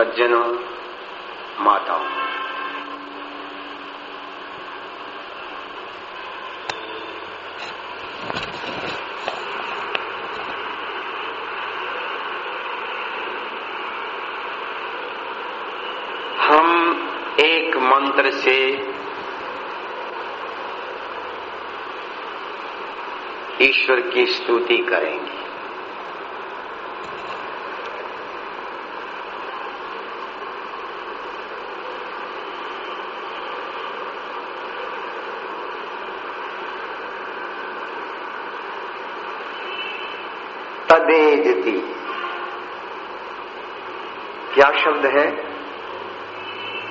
सज्जनों माताओं। हम एक मंत्र से ईश्वर की स्तुति करेंगे तदेजती क्या शब्द है?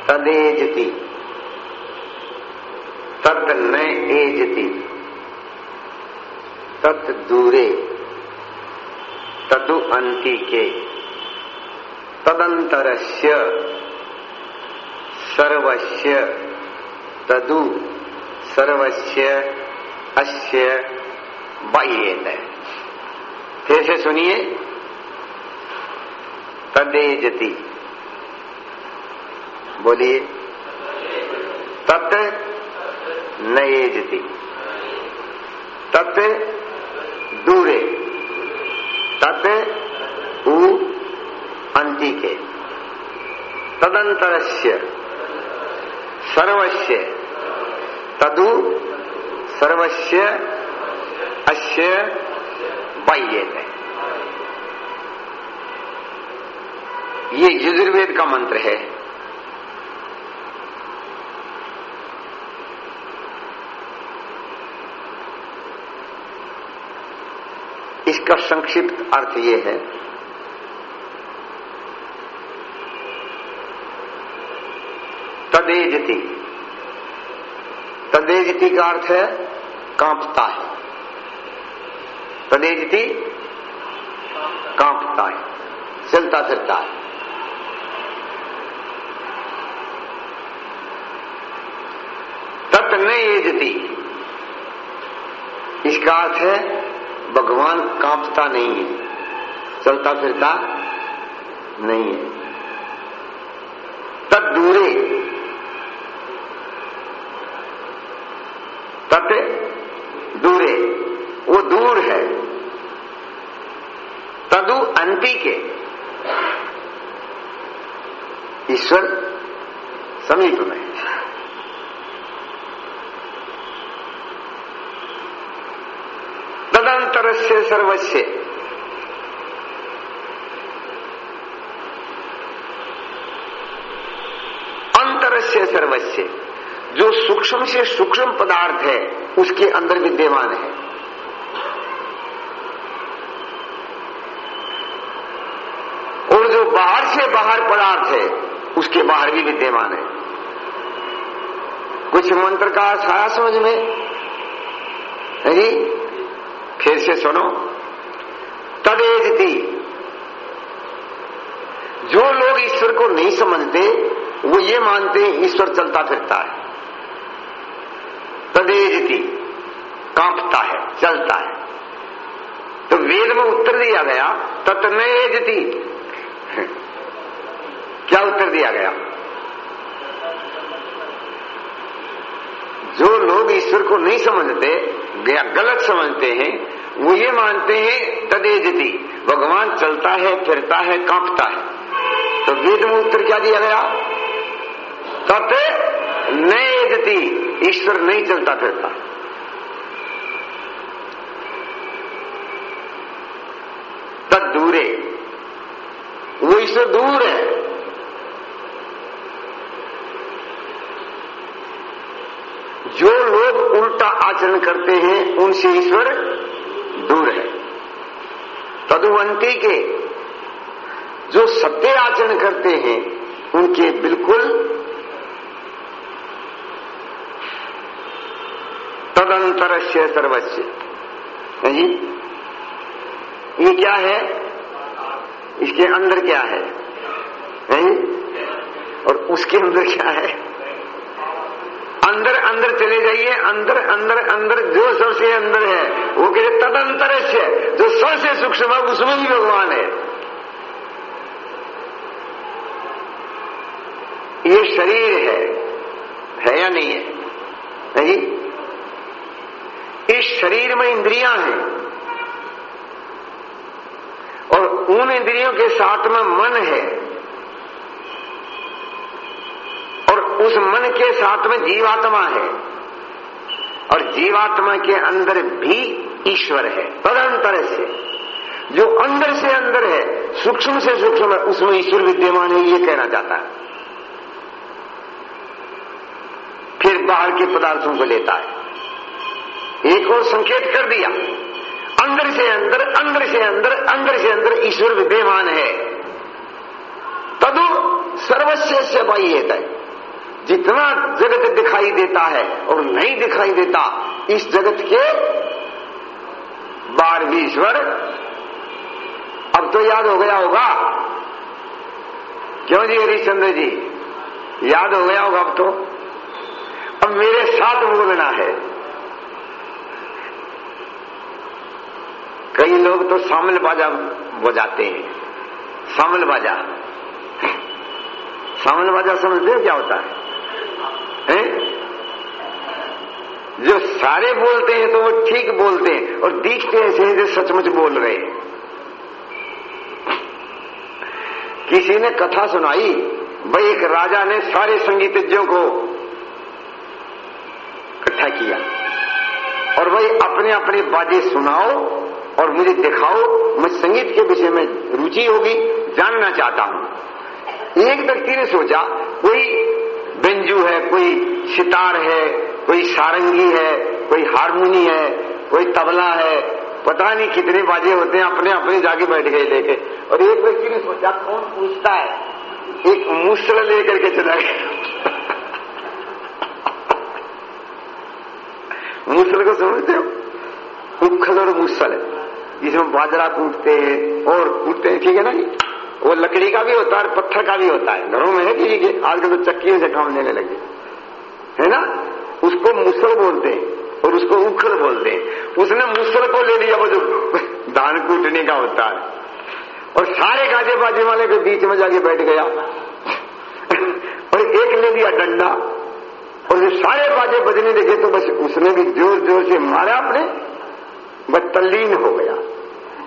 तदेजती तद न एजती। तत् दूरे। तदु अंति के तदंतरस्य सर्वस्य। तदु सर्वस्य। अस्य। बाह्यत फिर से सुनिए। तदेजति बोलिए। तत् नएजति तत् दूरे। तत् उ अंति के तदंतरस्य। सर्वस्य। तदु सर्वस्य अस्य बाह्यत ये यजुर्वेद का मंत्र है। इसका संक्षिप्त अर्थ ये है, तदेजति। तदेजति का अर्थ है, कांपता है। तदेजति, कांपता है चलता फिरता है। तत् न इसका अर्थ है, भगवान कांपता नहीं है। चलता फिरता नहीं है। तद दूरे। तत् दूरे। वो दूर है। तदु अंति के। ईश्वर समीप में तदंतर से सर्वस्व। अंतर से सर्वस्व। जो सूक्ष्म से सूक्ष्म पदार्थ है, उसके अंदर विद्यमान है। और जो बाहर से बाहर पदार्थ है, उसके बाहर भी विद्यमान है। कुछ मंत्र का आया समझ में? है जी? फिर से सुनो? तदेजती जो लोग ईश्वर को नहीं समझते, वो ये मानते हैं, ईश्वर चलता फिरता है। तदेजती कांपता है चलता है। तो वेद में उत्तर दिया गया तत्नएजती क्या उत्तर दिया गया? जो लोग ईश्वर को नहीं समझते गलत समझते हैं, वो ये मानते हैं, तदेजती। भगवान चलता है, फिरता है, कांपता है। तो वेद में उत्तर क्या दिया गया? तत् नएजती ईश्वर नहीं चलता, फिरता। तद दूरे वो ईश्वर दूर है। जो लोग उल्टा आचरण करते हैं उनसे ईश्वर दूर है। तदुवंती के जो सत्य आचरण करते हैं उनके बिल्कुल तदंतर से सर्वस्व जी? ये क्या है? इसके अंदर क्या है, है और उसके अंदर क्या है? अंदर अंदर चले जाइए, अंदर अंदर अंदर जो सबसे अंदर है, वो कहते तदंतर से जो सबसे सूक्ष्म है, उसमें भी भगवान है। ये शरीर है। है या नहीं है? नहीं इस शरीर में इंद्रियाँ हैं। और उन इंद्रियों के साथ में मन है। और उस मन के साथ में जीवात्मा है। और जीवात्मा के अंदर भी ईश्वर है तदंतर से। जो अंदर से अंदर है, सूक्ष्म से सूक्ष्म है, उसमें ईश्वर विद्यमान है, ये कहना चाहता है। फिर बाहर के पदार्थों को लेता है। एक और संकेत कर दिया। अंदर से अंदर अंदर से अंदर अंदर से अंदर ईश्वर विद्यमान है। तदु सर्वस्व से बाह्य जितना जगत दिखाई देता है और नहीं दिखाई देता, इस जगत के बार भी ईश्वर अब तो याद हो गया होगा। क्यों जी हरिश्चंद्र जी? याद हो गया होगा अब तो। अब मेरे साथ बोलना है। कई लोग तो सामल बाजा बजाते हैं। सामल बाजा। सामल बाजा समझते क्या होता है? हैं? जो सारे बोलते हैं तो वो ठीक बोलते हैं और दिखते ऐसे हैं जो सचमुच बोल रहे हैं किसी ने कथा सुनाई, भाई एक राजा ने सारे संगीतज्ञों को इकट्ठा किया और भाई अपने अपने बाजे सुनाओ और मुझे दिखाओ, मैं संगीत के विषय में रुचि होगी, जानना चाहता हूँ एक व्यक्ति ने सोचा, कोई बेंजू है, कोई सितार है, कोई सारंगी है, कोई हारमोनी है, कोई तबला है। पता नहीं कितने बाजे होते हैं, अपने अपने जाके बैठ गए लेके। और एक व्यक्ति ने सोचा, कौन पूछता है? एक मुसल लेकर के चला गया। मुसल को समझते हो? उखल और मुसल। जिसमें बाजरा कूटते हैं, और कूटते हैं, ठीक है ना वो लकड़ी का भी होता है और पत्थर का भी होता है। घरों में है कि ये आजकल तो चक्कियों से काम लेने लगे। है ना? उसको मुसल बोलते हैं और उसको उखल बोलते हैं। उसने मुसल को ले लिया, वो जो धान कूटने का होता है। और सारे गाजे बाजे वाले के बीच में जाके बैठ गया। और एक ने दिया डंडा। और जो सारे बाजे बजने लगे तो बस उसने भी ज़ोर ज़ोर से मारा अपने। बस तल्लीन हो गया।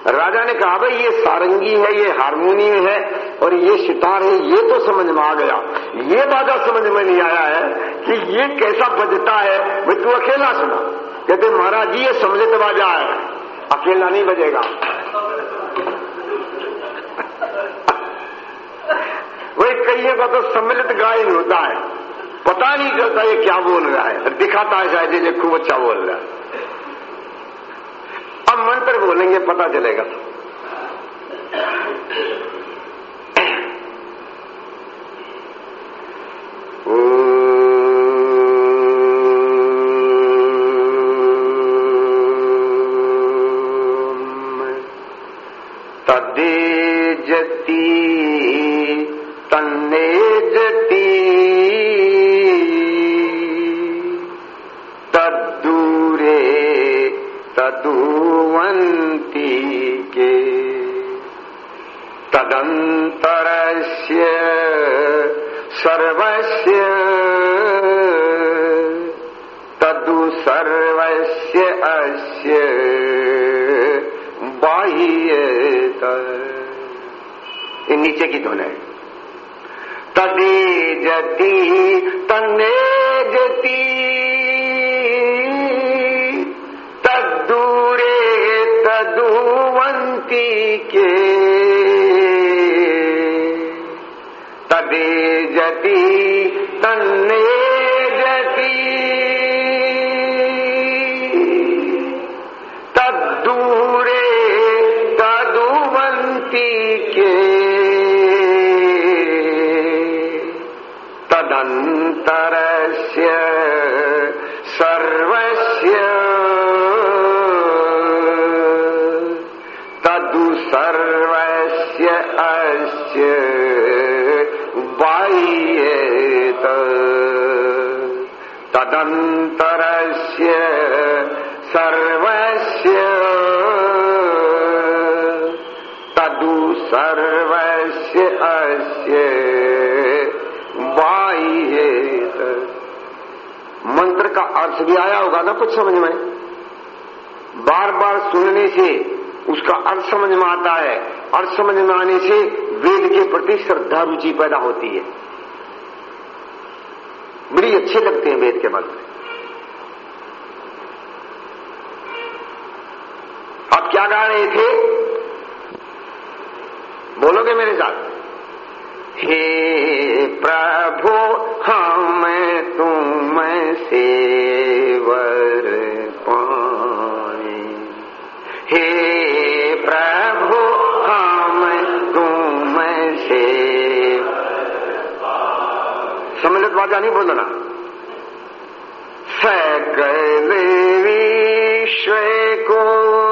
राजा ने कहा, भाई, ये सारंगी है, ये हारमोनियम है और ये सितार है, ये तो समझ में आ गया। ये बाजा समझ में नहीं आया है कि ये कैसा बजता है। भाई, तू अकेला सुना। कहते, महाराज जी, ये सम्मिलित बाजा है। अकेला नहीं बजेगा। वही कईयों का तो सम्मिलित गायन होता है। पता नहीं चलता ये क्या बोल रहा है। दिखाता है शायद ये खूब अच्छा बोल रहा है। अब मंत्र बोलेंगे पता चलेगा। अस्य बाह्येत तो। तदन्तरस्य सर्वस्य। तदु सर्वस्य अस्य बाह्येत तो। मंत्र का अर्थ भी आया होगा ना कुछ समझ में? बार बार सुनने से उसका अर्थ समझ में आता है। अर्थ समझ में आने से वेद के प्रति श्रद्धा रुचि पैदा होती है। बड़ी अच्छे लगते हैं वेद के मंत्र अब क्या गा रहे थे? बोलोगे मेरे साथ? हे प्रभु, हम तुम सेवर सम्मिलित नहीं बोलना सकल विश्व को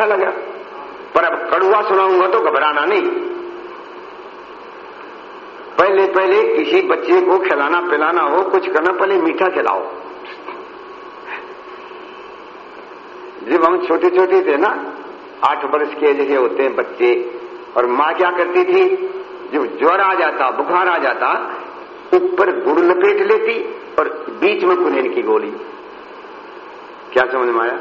अच्छा लगा। पर अब कड़ुआ सुनाऊँगा तो घबराना नहीं। पहले पहले किसी बच्चे को खिलाना पिलाना हो, कुछ करना, पहले मीठा खिलाओ। जब हम छोटे छोटे थे ना, आठ वर्ष के जैसे होते हैं बच्चे, और माँ क्या करती थी, जब ज्वर आ जाता, बुखार आ जाता, ऊपर गुड़ लपेट लेती और बीच में कुनेन की गोली। क्या समझ में आया?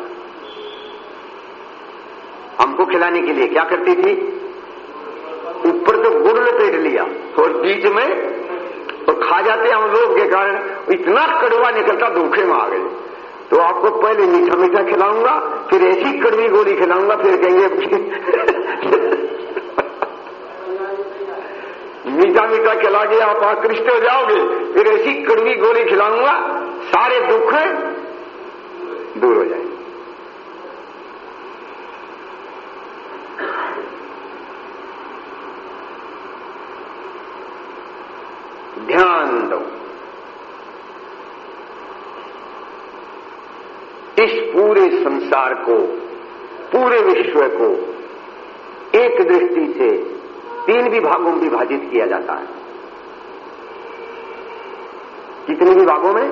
हमको खिलाने के लिए क्या करती थी? ऊपर तो गुड़ लपेट लिया और बीच में तो खा जाते हम लोग के कारण। इतना कड़वा निकलता, धोखे में आ गए। तो आपको पहले मीठा मीठा खिलाऊँगा, फिर ऐसी कड़वी गोली खिलाऊँगा, फिर कहेंगे मीठा मीठा खिला के आप आकृष्ट हो जाओगे। फिर ऐसी कड़वी गोली खिलाऊँगा, सारे दुख दूर हो जाएँगे ध्यान दो इस पूरे संसार को, पूरे विश्व को एक दृष्टि से तीन विभागों में विभाजित किया जाता है। कितने विभागों में?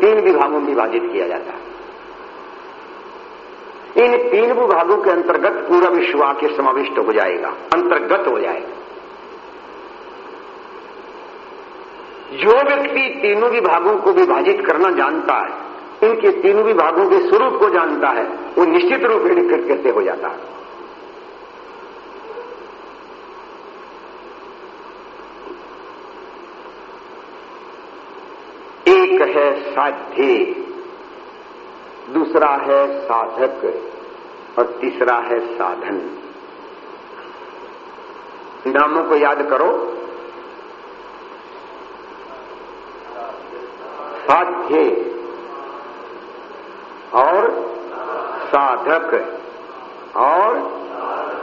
तीन विभागों में विभाजित किया जाता है। इन तीन विभागों के अंतर्गत पूरा विश्व आके समाविष्ट हो जाएगा, अंतर्गत हो जाएगा। जो व्यक्ति तीनों विभागों को विभाजित करना जानता है इनके तीनों विभागों के स्वरूप को जानता है, वो निश्चित रूप से कैसे हो जाता है। एक है साध्य, दूसरा है साधक, और तीसरा है साधन। नामों को याद करो। साध्य। और साधक और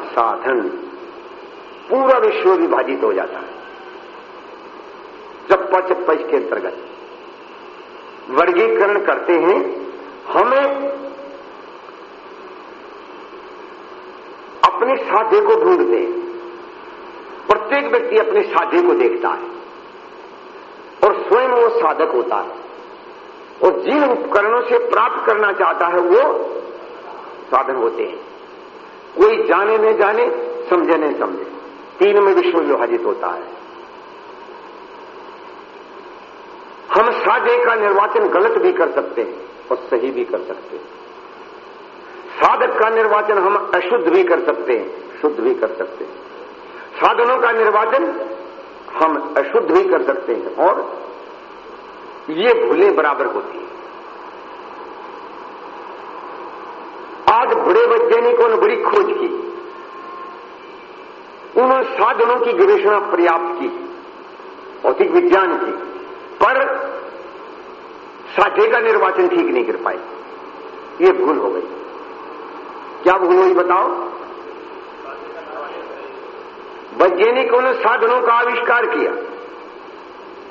साधन। पूरा विश्व विभाजित हो जाता है। चप्पा चप्पा इसके अंतर्गत वर्गीकरण करते हैं, हमें अपने साधे को ढूंढते हैं। प्रत्येक व्यक्ति अपने साधे को देखता है और स्वयं वो साधक होता है। और जिन उपकरणों से प्राप्त करना चाहता है वो साधन होते हैं। कोई जाने न जाने, समझे न समझे। तीन में विश्व विभाजित होता है। हम साधे का निर्वाचन गलत भी कर सकते हैं और सही भी कर सकते हैं। साधक का निर्वाचन हम अशुद्ध भी कर सकते हैं, शुद्ध भी कर सकते हैं। साधनों का निर्वाचन हम अशुद्ध भी कर सकते हैं और ये भूलें बराबर होती है। आज बड़े वैज्ञानिकों ने बड़ी खोज की? उन्होंने साधनों की गवेषणा पर्याप्त की, भौतिक विज्ञान की, पर साधे का निर्वाचन ठीक नहीं कर पाए। ये भूल हो गई। क्या भूल हुई बताओ? वैज्ञानिकों ने साधनों का आविष्कार किया?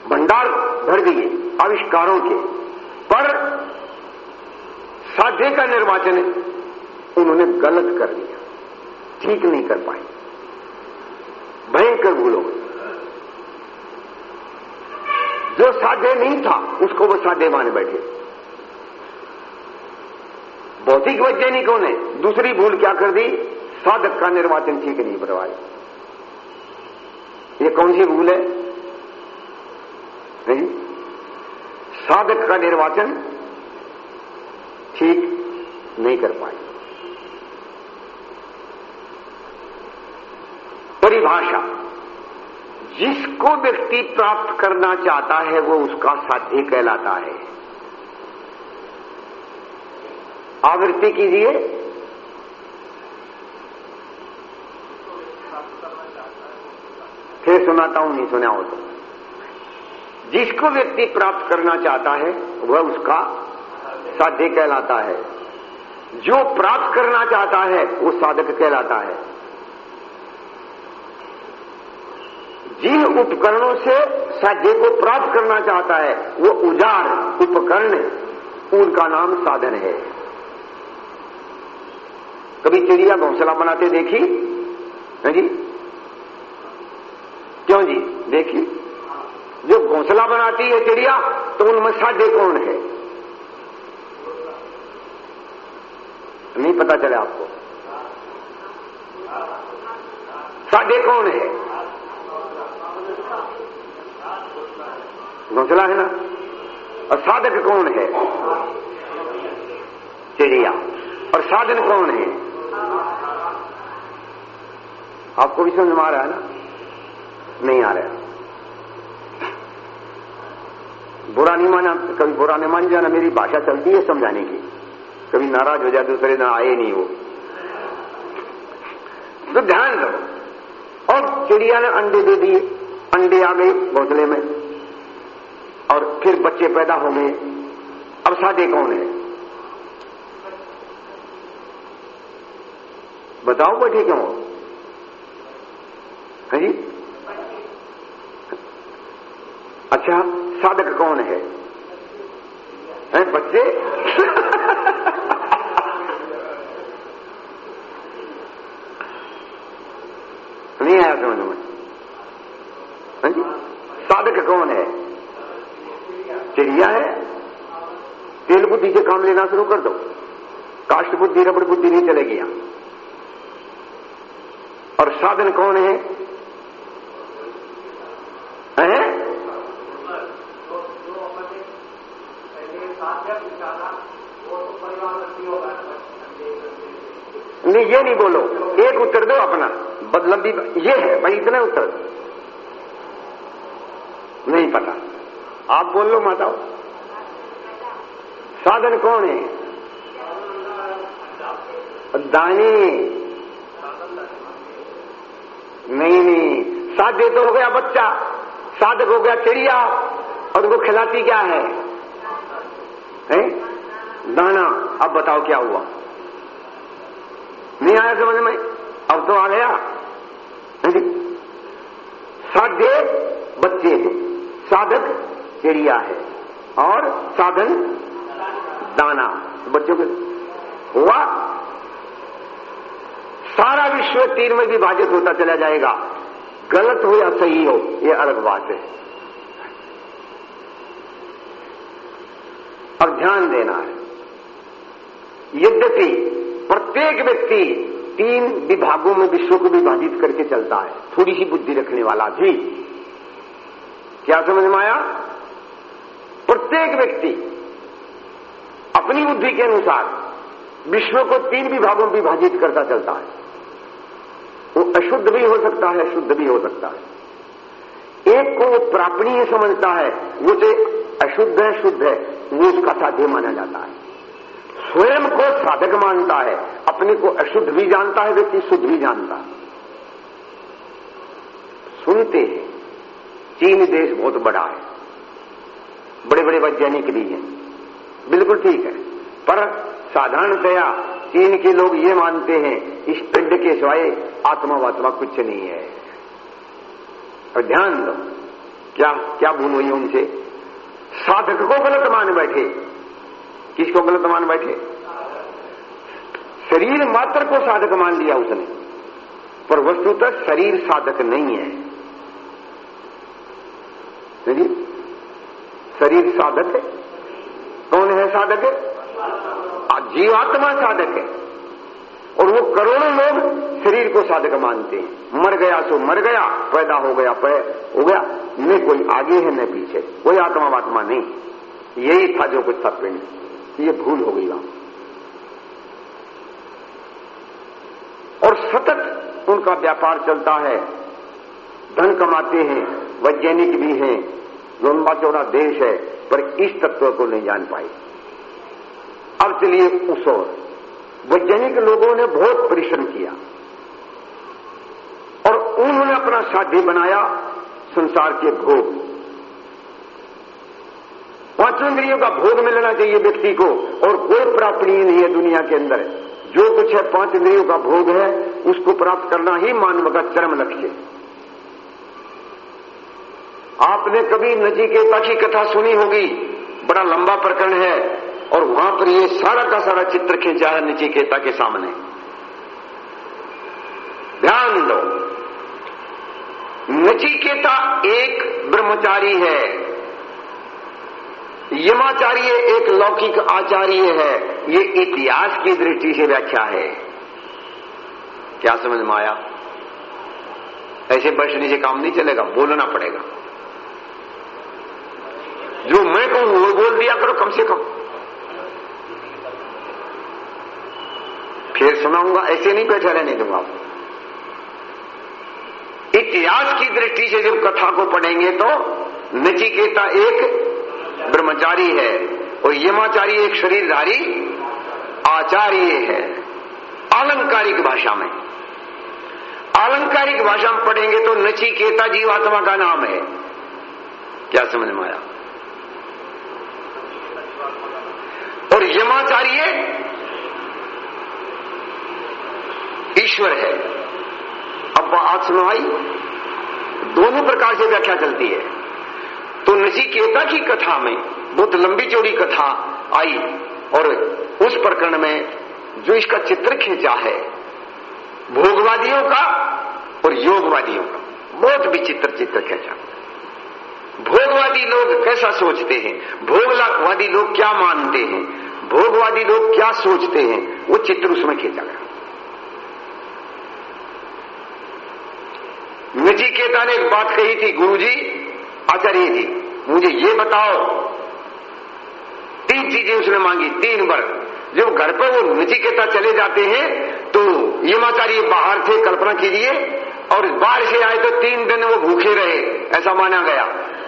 भंडार भर दिए आविष्कारों के। पर साध्य का निर्वाचन उन्होंने गलत कर दिया। ठीक नहीं कर पाए। भयंकर भूलों जो साध्य नहीं था, उसको वो साध्य माने बैठे। भौतिक वैज्ञानिकों ने दूसरी भूल क्या कर दी? साधक का निर्वाचन ठीक नहीं करवाया ये कौन सी भूल है? नहीं साधक का निर्वाचन ठीक नहीं कर पाए। परिभाषा, जिसको व्यक्ति प्राप्त करना चाहता है, वो उसका साध्य कहलाता है। आवृत्ति कीजिए। फिर सुनाता हूँ, नहीं सुना हो तो। जिसको व्यक्ति प्राप्त करना चाहता है, वह उसका साध्य कहलाता है। जो प्राप्त करना चाहता है, वो साधक कहलाता है। जिन उपकरणों से साध्य को प्राप्त करना चाहता है, वो उजार उपकरण, उनका नाम साधन है। कभी चिड़िया घोंसला बनाते देखी? है जी? क्यों जी? देखी? जो घोंसला बनाती है चिड़िया तो उनमें साध्य कौन है? नहीं पता चले आपको। साध्य कौन है? घोंसला है ना? और साधक कौन है? चिड़िया। और साधन कौन है? आपको भी समझ में आ रहा है ना? नहीं आ रहा बुरा नहीं माना, कभी बुरा नहीं मान जाना, मेरी भाषा चलती है समझाने की। कभी नाराज़ हो जाए दूसरे ना आए नहीं वो। तो ध्यान दो। और चिड़िया ने अंडे दे दिए, अंडे आ गए घोंसले में। और फिर बच्चे पैदा हो गए। अब सादे कौन है? बताओ बैठे क्यों है जी? अच्छा साधक कौन है, है बच्चे? नहीं आया समझ में। साधक कौन है? चिड़िया है? तेल बुद्धि से काम लेना शुरू कर दो। काष्ट बुद्धि रबड़ बुद्धि नहीं चलेगी यहाँ। और साधन कौन हैं? नहीं ये नहीं बोलो, एक उत्तर दो अपना। लंबी ये है, भाई, इतने उत्तर। नहीं पता। आप बोल लो, माताओ। साधन कौन है? दानी। नहीं नहीं। साध्य तो हो गया बच्चा। साधक हो गया चिड़िया। और उनको खिलाती क्या है? है? दाना। अब बताओ क्या हुआ? नहीं आया समझ में? अब तो आ गया। साध्य बच्चे हैं। साधक चिड़िया है। और साधन दाना। तो बच्चों के हुआ। सारा विश्व तीन में विभाजित होता चला जाएगा। गलत हो या सही हो यह अलग बात है। अब ध्यान देना है। यद्यपि प्रत्येक व्यक्ति तीन विभागों में विश्व को विभाजित करके चलता है। थोड़ी सी बुद्धि रखने वाला भी। क्या समझ में आया? प्रत्येक व्यक्ति अपनी बुद्धि के अनुसार विश्व को तीन विभागों में विभाजित करता चलता है। वो अशुद्ध भी हो सकता है शुद्ध भी हो सकता है। एक को वो प्रापणीय समझता है, वो जो अशुद्ध है, शुद्ध है, वो उसका साध्य माना जाता है। स्वयं को साधक मानता है, अपने को अशुद्ध भी जानता है, व्यक्ति शुद्ध भी जानता है। सुनते हैं, चीन देश बहुत बड़ा है। बड़े बड़े वैज्ञानिक भी हैं। बिल्कुल ठीक है। पर साधारणतया चीन के लोग ये मानते हैं, इस पिंड के सिवाय आत्मा वात्मा कुछ नहीं है। और ध्यान दो, क्या क्या भूल हुई उनसे? साधक को गलत मान बैठे। किसको गलत मान बैठे? शरीर मात्र को साधक मान लिया उसने। पर वस्तुतः शरीर साधक नहीं है। नहीं? शरीर साधक है। कौन है साधक? है जीवात्मा साधक है। और वो करोड़ों लोग शरीर को साधक मानते हैं। मर गया सो मर गया, पैदा हो गया, पै, हो गया। न कोई आगे है, न पीछे। कोई आत्मा वात्मा नहीं। यही था जो कुछ था पिंड। ये भूल हो गई वहाँ। और सतत उनका व्यापार चलता है। धन कमाते हैं, वैज्ञानिक भी हैं लंबा चौड़ा देश है, पर इस तत्व को नहीं जान पाए। अब चलिए उस और वैज्ञानिक लोगों ने बहुत परिश्रम किया। और उन्होंने अपना साध्य बनाया संसार के भोग। पाँचों इंद्रियों का भोग मिलना चाहिए व्यक्ति को, और कोई प्राप्त नहीं है दुनिया के अंदर। जो कुछ है पाँच इंद्रियों का भोग है, उसको प्राप्त करना ही मानव का चरम लक्ष्य। आपने कभी नचिकेता की कथा सुनी होगी? बड़ा लंबा प्रकरण है, और वहाँ पर ये सारा का सारा चित्र खींचा है नचिकेता के सामने। ध्यान दो। नचिकेता एक ब्रह्मचारी है। यमाचार्य एक लौकिक आचार्य है। ये इतिहास की दृष्टि से व्याख्या है। क्या समझ में आया? ऐसे बैठने से काम नहीं चलेगा, बोलना पड़ेगा। जो मैं कहूँ, वो बोल दिया करो कम से कम। फिर सुनाऊँगा, ऐसे नहीं बैठा रहने दूँगा। इतिहास की दृष्टि से जब कथा को पढ़ेंगे तो नचिकेता एक ब्रह्मचारी है। और यमाचारी एक शरीरधारी, आचार्य है। आलंकारिक भाषा में। आलंकारिक भाषा में पढ़ेंगे तो नचिकेता जीवात्मा का नाम है। क्या समझ में आया? और यमाचार्य ईश्वर है। अब आज सुनो आई दोनों प्रकार से व्याख्या चलती है। तो नचिकेता की कथा में बहुत लंबी चौड़ी कथा आई और उस प्रकरण में जो इसका चित्र खींचा है, भोगवादियों का और योगवादियों का, बहुत विचित्र चित्र खींचा। भोगवादी लोग कैसा सोचते हैं? भोगवादी लोग क्या मानते हैं? भोगवादी लोग क्या सोचते हैं? वो चित्र उसमें खींचा गया। निजी नचिकेता ने एक बात कही थी, गुरुजी, आचार्य जी, मुझे ये बताओ तीन चीज़ें उसने मांगी, तीन बार जब घर पर वो नचिकेता चले जाते हैं तो यमाचार्य बाहर थे, कल्पना कीजिए, और बाहर से आए तो तीन दिन वो भूखे रहे, ऐसा माना गया।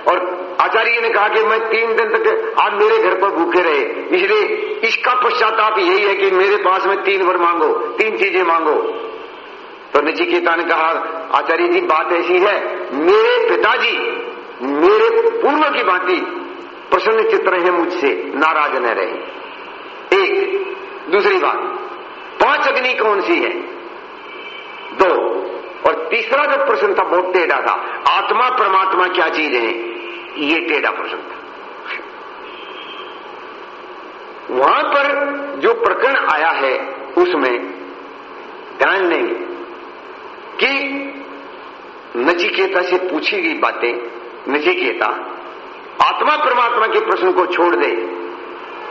और आचार्य ने कहा कि मैं तीन दिन तक आप मेरे घर पर भूखे रहे। इसलिए इसका पश्चाताप यही है कि मेरे पास में तीन वर मांगो, तीन चीज़ें मांगो। तो नचिकेता ने कहा, आचार्य जी, बात ऐसी है, मेरे पिताजी, मेरे पूर्व की भांति प्रसन्न चित्र है, मुझसे नाराज़ न रहे। एक, दूसरी बात, पाँच अग्नि कौन सी है? दो, और तीसरा जो प्रश्न था, बहुत टेढ़ा था। आत्मा, परमात्मा क्या चीज़ है? ये टेढ़ा प्रश्न था। वहाँ पर जो प्रकरण आया है, उसमें ध्यान देंगे कि नचिकेता से पूछी गई बातें, नचिकेता आत्मा परमात्मा के प्रश्न को छोड़ दे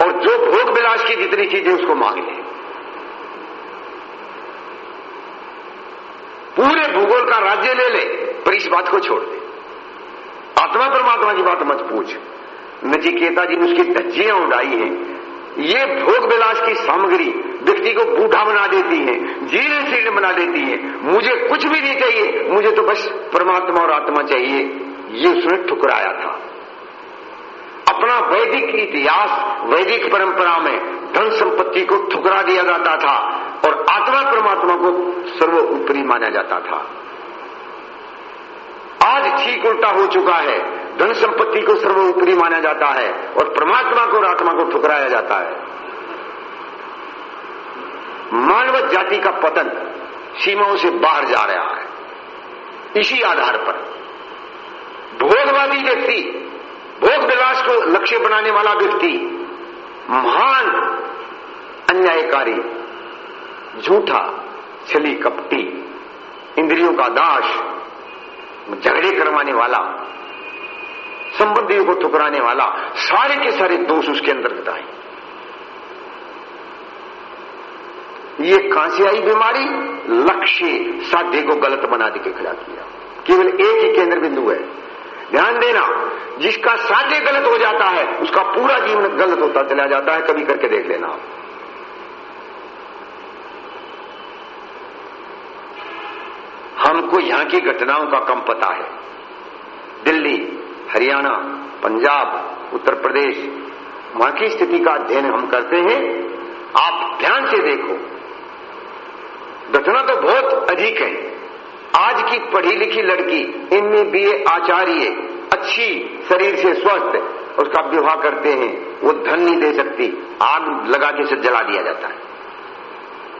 और जो भोग विलास की जितनी चीज़ें उसको मांग ले। पूरे भूगोल का राज्य ले ले, पर इस बात को छोड़ दे। आत्मा परमात्मा की बात मत पूछ। नचिकेता जी ने उसकी धज्जियाँ उड़ाई हैं। ये भोग विलास की सामग्री व्यक्ति को बूढ़ा बना देती है, जीर्ण शीर्ण बना देती है। मुझे कुछ भी नहीं चाहिए, मुझे तो बस परमात्मा और आत्मा चाहिए। ये उसने ठुकराया था। अपना वैदिक इतिहास, वैदिक परंपरा में धन संपत्ति को ठुकरा दिया जाता था और आत्मा परमात्मा को सर्वोपरि माना जाता था। आज ठीक उल्टा हो चुका है। धन संपत्ति को सर्वोपरि माना जाता है और परमात्मा को और आत्मा को ठुकराया जाता है। मानव जाति का पतन सीमाओं से बाहर जा रहा है। इसी आधार पर भोगवादी व्यक्ति भोग विलास को लक्ष्य बनाने वाला व्यक्ति, महान, अन्यायकारी, झूठा छली कपटी, इंद्रियों का दास, झगड़े करवाने वाला, संबंधियों को ठुकराने वाला, सारे के सारे दोष उसके अंदर आए ये कहाँ से आई बीमारी? लक्ष्य साध्य को गलत बना के खड़ा किया। केवल एक ही केंद्र बिंदु है। ध्यान देना, जिसका साध्य गलत हो जाता है, उसका पूरा जीवन गलत होता चला जाता है, कभी करके देख लेना। आप हमको यहाँ की घटनाओं का कम पता है। दिल्ली, हरियाणा, पंजाब, उत्तर प्रदेश, वहाँ की स्थिति का अध्ययन हम करते हैं। आप ध्यान से देखो। घटना तो बहुत अधिक है। आज की पढ़ी लिखी लड़की इनमें बी आचार्य अच्छी शरीर से स्वस्थ उसका विवाह करते हैं, वो धन नहीं दे सकती, आग लगा के उसे जला दिया जाता है।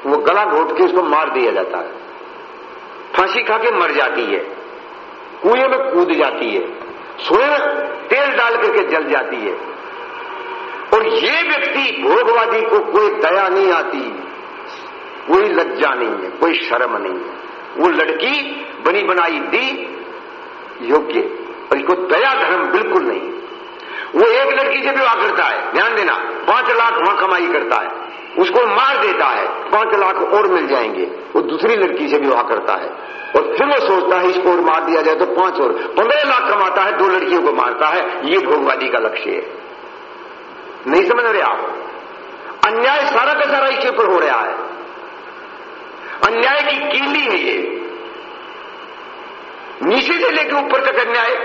वो गला घोट के उसको मार दिया जाता है। फांसी खा के मर जाती है, कुएँ में कूद जाती है स्वयं तेल डाल करके जल जाती है। और ये व्यक्ति भोगवादी को कोई दया नहीं आती, कोई लज्जा नहीं है, कोई शर्म नहीं है। वो लड़की बनी बनाई दी योग्य, और इसको दया धर्म बिल्कुल नहीं वो एक लड़की से विवाह करता है, ध्यान देना, पाँच लाख वहाँ कमाई करता है, उसको मार देता है, पाँच लाख और मिल जाएँगे, वो दूसरी लड़की से विवाह करता है, और फिर वो सोचता है इसको और मार दिया जाए तो पाँच और पंद्रह लाख कमाता है, दो लड़कियों को मारता है, ये भोगवादी का लक्ष्य है। नहीं समझ रहे आप? अन्याय सारा का सारा इसके ऊपर हो रहा है। अन्याय की कीली है ये। नीचे से लेकर ऊपर तक अन्याय।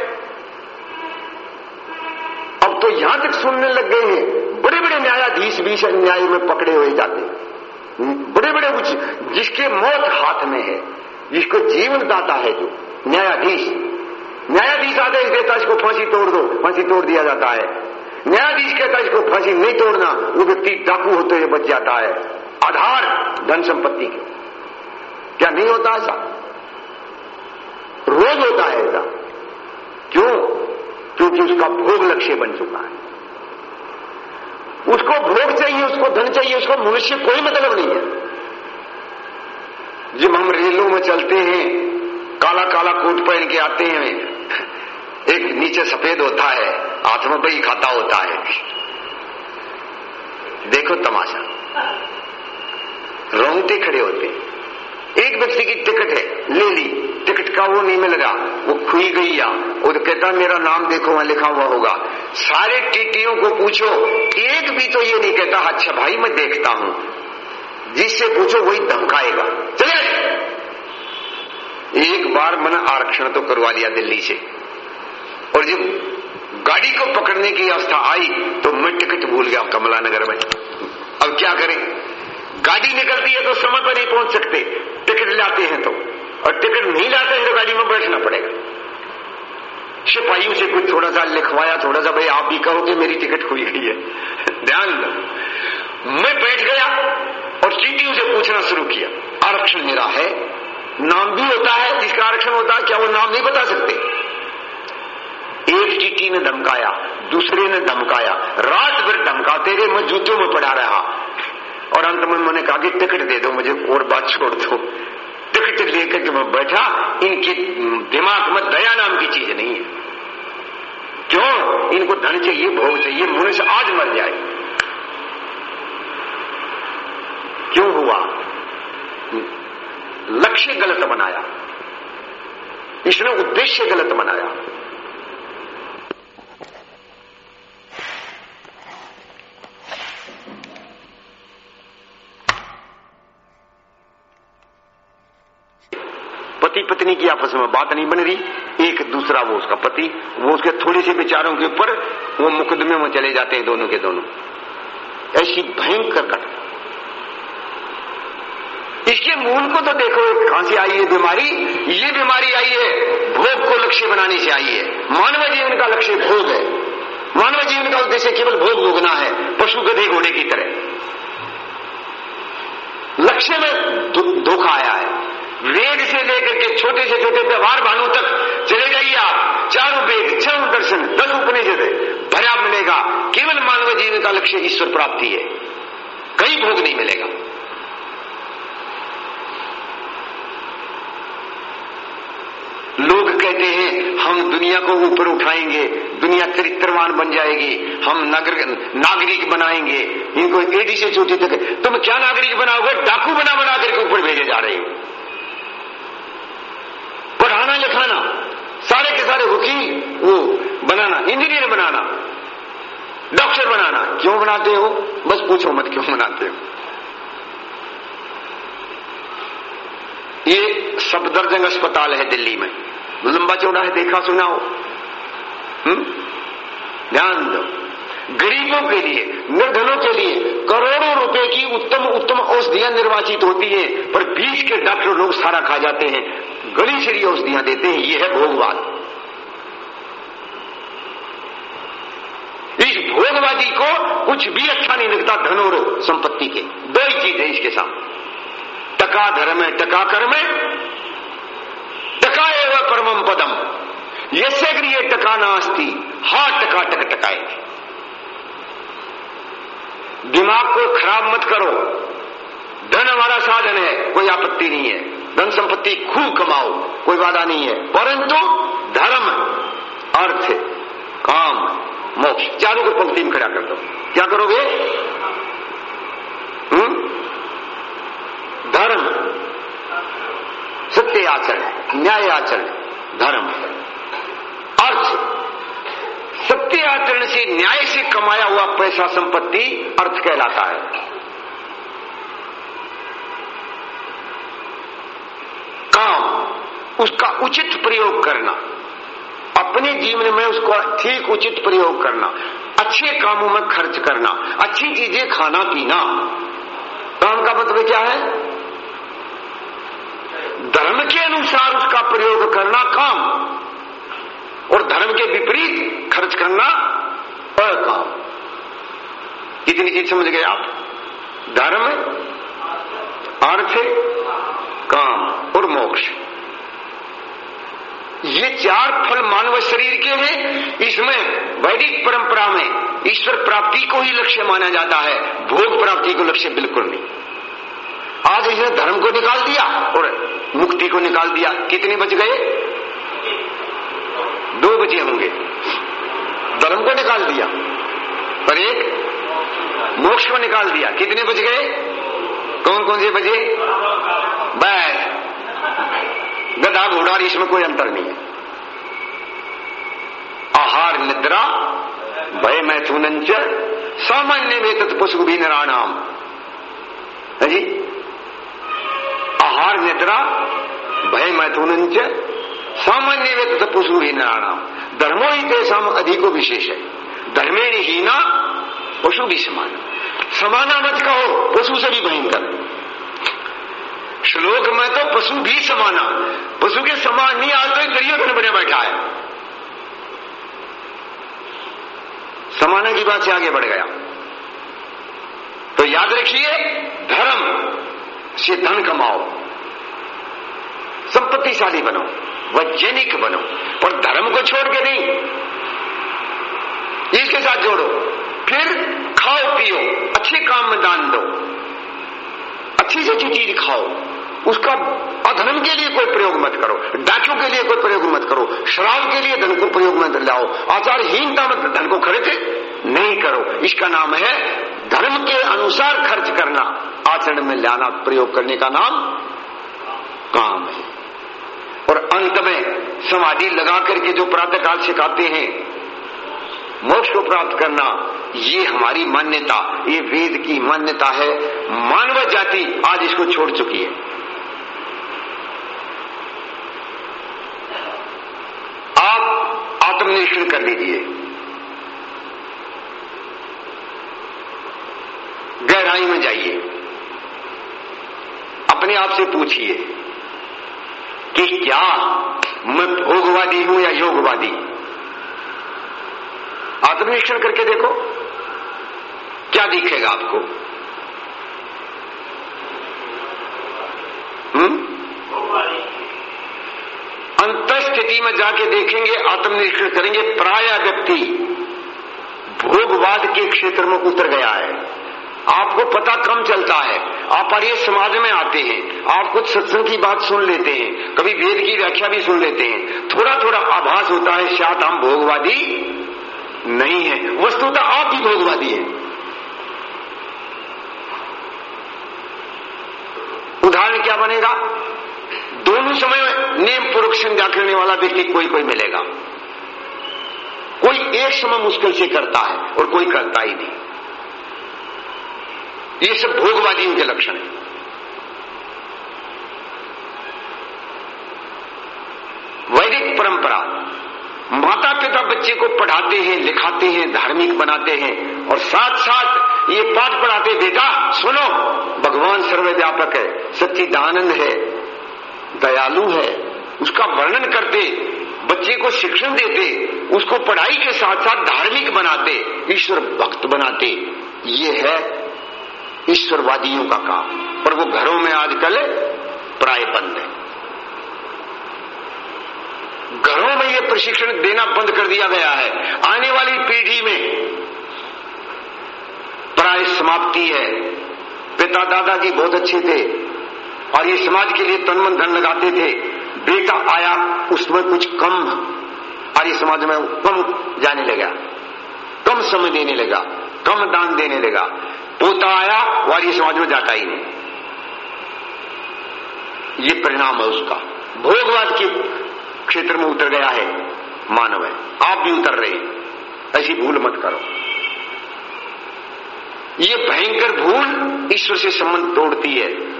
अब तो यहाँ तक सुनने लग गए हैं बड़े बड़े न्यायाधीश भी इस अन्याय में पकड़े हुए जाते बड़े बड़े उच्च जिसके मौत हाथ में है, जिसको जीवन दाता है जो, न्यायाधीश। न्यायाधीश आदेश देता इसको फांसी तोड़ दो, फांसी तोड़ दिया जाता है। न्यायाधीश कहता इसको फांसी नहीं तोड़ना, वो व्यक्ति डाकू होते हुए बच जाता है। आधार, धन संपत्ति के। क्या नहीं होता ऐसा? रोज होता है ऐसा। क्यों? क्योंकि उसका भोग लक्ष्य बन चुका है। उसको भोग चाहिए, उसको धन चाहिए, उसको मनुष्य कोई मतलब नहीं है। जब हम रेलों में चलते हैं, काला काला कोट पहन के आते हैं, एक नीचे सफ़ेद होता है, हाथ में बही खाता होता है। देखो तमाशा। रोंगटे खड़े होते हैं। एक व्यक्ति की टिकट है, ले ली। टिकट का वो नहीं मिल रहा वो खुई गई या। वो तो कहता, मेरा नाम देखो, वहाँ लिखा हुआ होगा। सारे टीटियों को पूछो। एक भी तो ये नहीं कहता अच्छा भाई, मैं देखता हूँ। जिससे पूछो, वही धमकाएगा। चले एक बार मैंने आरक्षण तो करवा लिया दिल्ली से। और जब गाड़ी को पकड़ने की अवस्था आई तो मैं टिकट भूल गया कमला नगर में। अब क्या करें? गाड़ी निकलती है तो समय पर नहीं पहुँच सकते। टिकट लाते हैं तो। और टिकट नहीं लाते हैं तो गाड़ी में बैठना पड़ेगा। सिपाहियों से कुछ थोड़ा सा लिखवाया, थोड़ा सा, भाई, आप भी कहो कि मेरी टिकट खुई गई है। ध्यान दो। मैं बैठ गया और चीटियों से पूछना शुरू किया। आरक्षण मेरा है। नाम भी होता है, जिसका आरक्षण होता है, क्या वो नाम नहीं बता सकते? एक चीटी ने धमकाया, दूसरे ने धमकाया। रात भर धमकाते रहे, मैं जूतों में पड़ा रहा। और अंत में मैंने कहा कि टिकट दे दो, मुझे और बात छोड़ दो। टिकट लेकर के मैं बैठा, इनके दिमाग में दया नाम की चीज़ नहीं है। क्यों? इनको धन चाहिए, भोग चाहिए, मनुष्य आज मर जाए। क्यों हुआ? लक्ष्य गलत बनाया। इसने उद्देश्य गलत बनाया। पति पत्नी की आपस में बात नहीं बन रही, एक दूसरा वो उसका पति, वो उसके थोड़े से विचारों के ऊपर, वो मुकदमे में चले जाते हैं दोनों के दोनों। ऐसी भयंकर घटना इसके मूल को तो देखो, कहाँ से आई है बीमारी? ये बीमारी आई है, भोग को लक्ष्य बनाने से आई है। मानव जीवन का लक्ष्य भोग है। मानव जीवन का उद्देश्य केवल भोग भोगना है, पशु गधे घोड़े की तरह। लक्ष्य में धोखा आया है। वेद से लेकर के छोटे से छोटे व्यवहार भानु तक चले जाइए आप। चारों वेद छह दर्शन दस उपनिषद, भरा मिलेगा। केवल मानव जीवन का लक्ष्य ईश्वर प्राप्ति है। कहीं भोग नहीं मिलेगा। लोग कहते हैं, हम दुनिया को ऊपर उठाएँगे, दुनिया चरित्रवान बन जाएगी, हम नागरिक नागरिक बनाएँगे। इनको एडी से चोटी तक, तुम क्या नागरिक बनाओगे? डाकू बना बना करके ऊपर भेजे जा रहे हो। पढ़ाना लिखाना। सारे के सारे वकील वो बनाना, इंजीनियर बनाना, डॉक्टर बनाना। क्यों बनाते हो? बस पूछो मत क्यों बनाते हो। ये सफदरजंग अस्पताल है दिल्ली में। लंबा चौड़ा है, देखा सुना हो हम्म? ध्यान दो। गरीबों के लिए, निर्धनों के लिए करोड़ों रुपए की उत्तम उत्तम औषधियाँ निर्वाचित होती हैं, पर बीच के डॉक्टर लोग सारा खा जाते हैं। गली शरी औषधियाँ देते हैं, ये है भोगवाद। इस भोगवादी को कुछ भी अच्छा नहीं लगता धन और संपत्ति के, दो ही चीज़ है इसके सामने। टका धर्म है, टका कर्म है, टका एवं परमम पदम। यसे गृह टका नास्ती, हा टका टक टकाए। दिमाग को खराब मत करो। धन हमारा साधन है, कोई आपत्ति नहीं है। धन संपत्ति खूब कमाओ, कोई वादा नहीं है। परंतु धर्म, अर्थ, काम, मोक्ष, चारों को पंक्ति में खड़ा कर दो। क्या करोगे? हुँ? धर्म, सत्य आचरण न्याय आचरण, धर्म। अर्थ, सत्य आचरण से न्याय से कमाया हुआ पैसा संपत्ति अर्थ कहलाता है काम उसका उचित प्रयोग करना। अपने जीवन में उसको ठीक उचित प्रयोग करना। अच्छे कामों में खर्च करना। अच्छी चीज़ें खाना, पीना। काम का मतलब क्या है? धर्म के अनुसार उसका प्रयोग करना काम। और धर्म के विपरीत खर्च करना अकाम। इतनी चीज़ समझ गए आप? धर्म, अर्थ, काम और मोक्ष। ये चार फल मानव शरीर के हैं। इसमें वैदिक परंपरा में ईश्वर प्राप्ति को ही लक्ष्य माना जाता है, भोग प्राप्ति को लक्ष्य बिल्कुल नहीं। आज इसने धर्म को निकाल दिया और मुक्ति को निकाल दिया। कितने बच गए? दो बचे होंगे। धर्म को निकाल दिया और एक मोक्ष को निकाल दिया। कितने बच गए? कौन कौन से बचे बस। गधा घोड़ा इसमें कोई अंतर नहीं है। आहार निद्रा, भय मैथुन सामान्य वेतत पशु भी नाराणाम। जी? आहार निद्रा, भय मैथुन सामान्य वेतत पशु भी नाराणाम। धर्मो ही तेसाम अधिको विशेष है। धर्मेण ही ना पशु भी समान। समाना मत कहो, पशु से भी भयंकर। श्लोक में तो पशु भी समाना पशु के समान नहीं, आज तो दुर्योधन बने बैठा है। समाने की बात से आगे बढ़ गया। तो याद रखिए, धर्म से धन कमाओ। संपत्तिशाली बनो, वैज्ञानिक बनो और धर्म को छोड़ के नहीं। इसके साथ जोड़ो, फिर खाओ पियो, अच्छे काम में दान दो। अच्छी से अच्छी चीज़ खाओ। उसका अधर्म के लिए कोई प्रयोग मत करो, डाचों के लिए कोई प्रयोग मत करो, शराब के लिए धन को प्रयोग मत लाओ, आचारहीनता मत, धन को खर्च नहीं करो। इसका नाम है धर्म के अनुसार खर्च करना, आचरण में लाना, प्रयोग करने का नाम काम है। और अंत में समाधि लगा करके जो प्रातःकाल सिखाते हैं, मोक्ष को प्राप्त करना, ये हमारी मान्यता, ये वेद की मान्यता है। मानव जाति आज इसको छोड़ चुकी है। आप आत्मनिरीक्षण कर लीजिए। गहराई में जाइए। अपने आप से पूछिए कि क्या मैं भोगवादी हूँ या योगवादी? आत्मनिरीक्षण करके देखो, क्या दिखेगा आपको? हम्म? अंत स्थिति में जाके देखेंगे, आत्मनिरीक्षण करेंगे प्राय व्यक्ति भोगवाद के क्षेत्र में उतर गया है। आपको पता कम चलता है। आप आर्य समाज में आते हैं। आप कुछ सत्संग की बात सुन लेते हैं, कभी वेद की व्याख्या भी सुन लेते हैं। थोड़ा थोड़ा आभास होता है शायद हम भोगवादी नहीं है। वस्तुतः आप ही भोगवादी है। उदाहरण क्या बनेगा? दोनों समय नियम पूर्वक संज्ञा करने वाला व्यक्ति कोई कोई मिलेगा। कोई एक समय मुश्किल से करता है और कोई करता ही नहीं। ये सब भोगवादियों के लक्षण है। वैदिक परंपरा माता पिता बच्चे को पढ़ाते हैं, लिखाते हैं, धार्मिक बनाते हैं और साथ साथ ये पाठ पढ़ाते, बेटा, सुनो, भगवान सर्वव्यापक है, सच्चिदानंद है दयालु है, उसका वर्णन करते, बच्चे को शिक्षण देते, उसको पढ़ाई के साथ साथ धार्मिक बनाते, ईश्वर भक्त बनाते, ये है ईश्वरवादियों का काम। पर वो घरों में आजकल प्राय बंद है। घरों में ये प्रशिक्षण देना बंद कर दिया गया है। आने वाली पीढ़ी में प्राय समाप्ति है। पिता दादाजी बहुत अच्छे थे और ये समाज के लिए तनमन धन लगाते थे। बेटा आया, उसमें कुछ कम आर्य समाज में कम जाने लगा। कम समय देने लगा। कम दान देने लगा। पोता आया और ये समाज में जाता ही नहीं। ये परिणाम है उसका। भोगवाद के क्षेत्र में उतर गया है मानव। है आप भी उतर रहे ऐसी भूल मत करो। ये भयंकर भूल ईश्वर से संबंध तोड़ती है।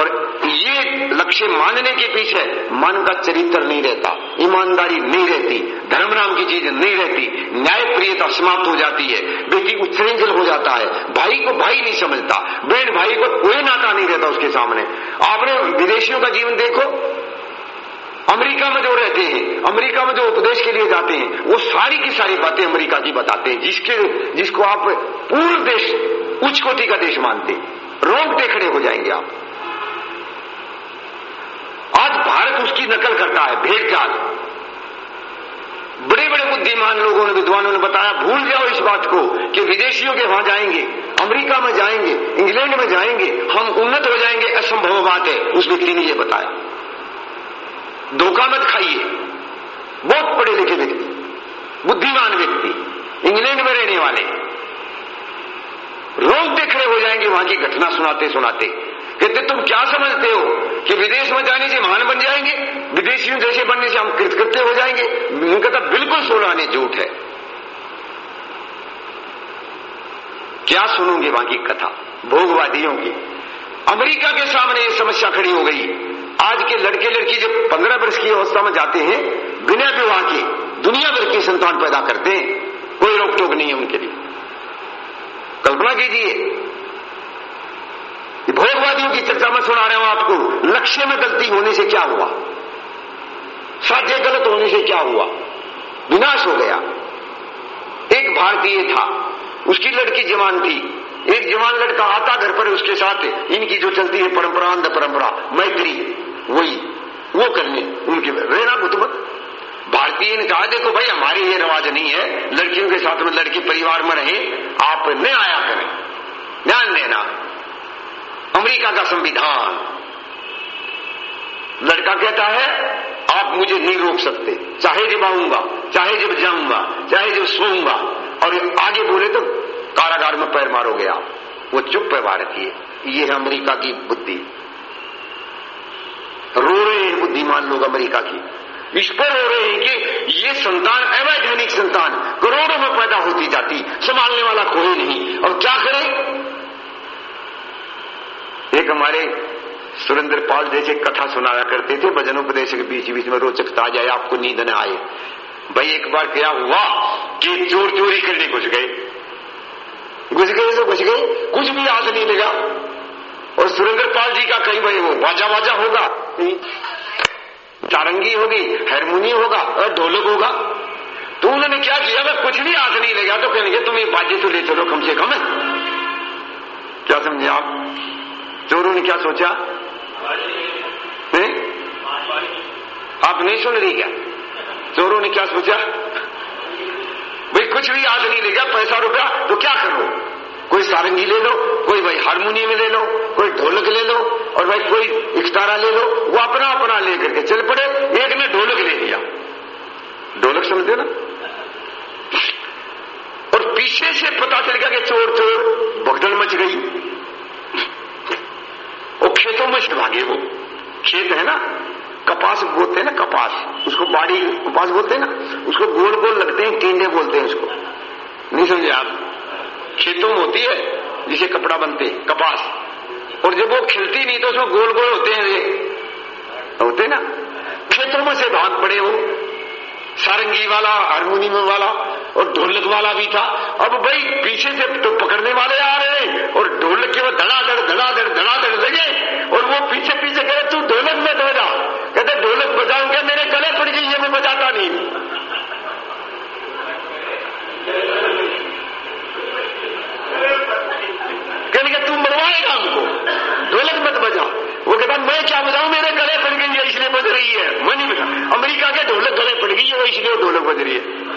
और ये लक्ष्य मानने के पीछे मन का चरित्र नहीं रहता, ईमानदारी नहीं रहती, धर्म नाम की चीज़ नहीं रहती न्याय प्रियता समाप्त हो जाती है, बेटी उत्सृंखल हो जाता है, भाई को भाई नहीं समझता, बहन भाई को कोई नाता नहीं रहता उसके सामने। आपने विदेशियों का जीवन देखो, अमेरिका में जो रहते हैं, अमेरिका में जो उपदेश के लिए जाते हैं, वो सारी की सारी बातें अमेरिका की बताते हैं, जिसके, जिसको आप पूर्ण देश, उच्च कोटि का देश मानते रोंगटे खड़े हो जाएँगे आप। उसकी नकल करता है भेड़ चाल बड़े बड़े बुद्धिमान लोगों ने, विद्वानों ने बताया, भूल जाओ इस बात को कि विदेशियों के वहाँ जाएँगे, अमेरिका में जाएँगे, इंग्लैंड में जाएँगे, हम उन्नत हो जाएँगे, असंभव बात है उस व्यक्ति ने यह बताया। धोखा मत खाइए। बहुत पढ़े लिखे व्यक्ति, बुद्धिमान व्यक्ति, इंग्लैंड में रहने वाले। रोकते खड़े हो जाएँगे, वहाँ की घटना सुनाते सुनाते कहते, तुम क्या समझते हो कि विदेश में जाने से महान बन जाएँगे? विदेशियों जैसे बनने से हम कृतकृत्य हो जाएँगे? उनका तो बिल्कुल सोना ने झूठ है। क्या सुनोगे वहाँ की कथा? भोगवादियों की। अमेरिका के सामने ये समस्या खड़ी हो गई। आज के लड़के लड़की जब पंद्रह वर्ष की अवस्था में जाते हैं, बिना विवाह के दुनिया भर की संतान पैदा करते हैं। कोई रोक टोक नहीं है उनके लिए। कल्पना कीजिए भोगवादियों की चर्चा में सुना रहा हूँ आपको। लक्ष्य में गलती होने से क्या हुआ? साध्य गलत होने से क्या हुआ? विनाश हो गया। एक भारतीय था। उसकी लड़की जवान थी। एक जवान लड़का आता घर पर उसके साथ, इनकी जो चलती है परंपरा, अंध परंपरा, मैत्री, वही, वो करने, उनके रहना बुतमत भारतीय ने कहा, देखो भाई, हमारी ये रवाज नहीं है। लड़कियों के साथ में, लड़की परिवार में रहे। आप न आया करें। ध्यान देना अमेरिका का संविधान। लड़का कहता है, आप मुझे नहीं रोक सकते। चाहे जब आऊँगा, चाहे जब जाऊँगा, चाहे जब सोऊँगा। और आगे बोले तो कारागार में पैर मारोगे आप। वो चुप है भारतीय ये। है अमेरिका की बुद्धि। रो रहे हैं बुद्धिमान लोग अमेरिका की। इस पर हो रहे हैं कि ये संतान अवैधानिक संतान करोड़ों में पैदा होती जाती, संभालने वाला कोई नहीं। और क्या करें? एक हमारे सुरेंद्र पाल जैसे कथा सुनाया करते थे भजन उपदेश के बीच बीच में रोचकता जाए आपको नींद न आए। भाई, एक बार क्या हुआ कि चोर चोरी करने घुस गए? घुस गए तो घुस गए, कुछ भी याद नहीं लगा। और सुरेंद्र पाल जी का कहीं भाई, वो बाजा बाजा होगा चारंगी होगी, हारमोनी होगा, और ढोलक होगा। तो उन्होंने क्या किया अगर कुछ भी याद नहीं लगा तो कहेंगे, तुम ये बाजे तो ले चलो, कम से कम क्या समझे आप? चोरों ने क्या सोचा? है? आप नहीं सुन रही क्या? चोरों ने क्या सोचा? भाई, कुछ भी याद नहीं लेगा, पैसा रुपया तो क्या करो? कोई सारंगी ले लो, कोई भाई हारमोनियम ले लो, कोई ढोलक ले लो, और भाई कोई इकतारा ले लो, वो अपना अपना लेकर के चल पड़े, एक ने ढोलक ले लिया। ढोलक समझते ना? और पीछे से पता चल गया कि चोर चोर भगदड़ मच गई। और खेतों में से भागे वो। खेत है ना? कपास बोलते हैं ना कपास। उसको बाड़ी कपास बोलते हैं ना? उसको गोल गोल लगते हैं, टींडे बोलते हैं उसको। नहीं समझे आप? खेतों में होती है, जिसे कपड़ा बनते कपास। और जब वो खिलती नहीं तो उसमें गोल गोल होते हैं होते ना? खेतों में से भाग पड़े वो। सारंगी वाला, हारमोनियम वाला और ढोलक वाला भी था। अब भाई पीछे से तो पकड़ने वाले आ रहे हैं और ढोलक के वो धड़ाधड़ धड़ाधड़ धड़ाधड़ लगे और वो पीछे पीछे कहे, तू ढोलक में बजा कहते, ढोलक बजाऊँगा, मेरे गले पड़ गई ये मैं बजाता नहीं। कहने तू मरवाएगा हमको। ढोलक मत बजा। वो कहता, मैं क्या बताऊँ, मेरे गले पड़ गई है, इसलिए बज रही है। मैं नहीं बजा अमेरिका के ढोलक गले पड़ गई है, वो इसलिए ढोलक बज रही है।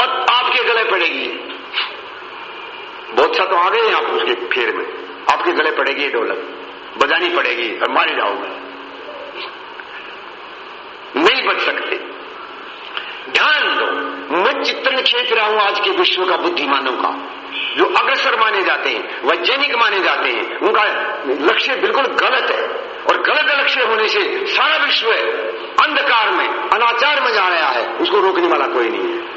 और आपके गले पड़ेगी। बहुत सा तो आ गए आप उसके फेर में। आपके गले पड़ेगी ढोलक। बजानी पड़ेगी और मारे जाओगे। नहीं बच सकते। ध्यान दो, मैं चित्रण खींच रहा हूँ आज के विश्व का बुद्धिमानों का। जो अग्रसर माने जाते हैं, वैज्ञानिक माने जाते हैं, उनका लक्ष्य बिल्कुल गलत है। और गलत लक्ष्य होने से सारा विश्व अंधकार में, अनाचार में जा रहा है, उसको रोकने वाला कोई नहीं है।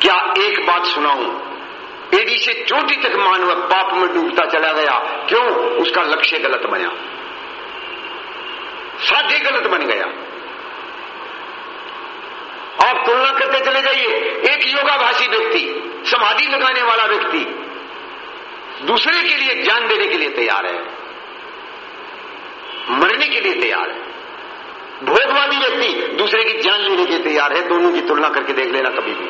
क्या एक बात सुनाऊं? एडी से चोटी तक मानव पाप में डूबता चला गया, क्यों? उसका लक्ष्य गलत बना। साध्य गलत बन गया। आप तुलना करते चले जाइए। एक योगाभाषी व्यक्ति, समाधि लगाने वाला व्यक्ति, दूसरे के लिए ज्ञान देने के लिए तैयार है। मरने के लिए तैयार है। भोगवादी व्यक्ति दूसरे की जान लेने के लिए तैयार है। दोनों की तुलना करके देख लेना कभी भी।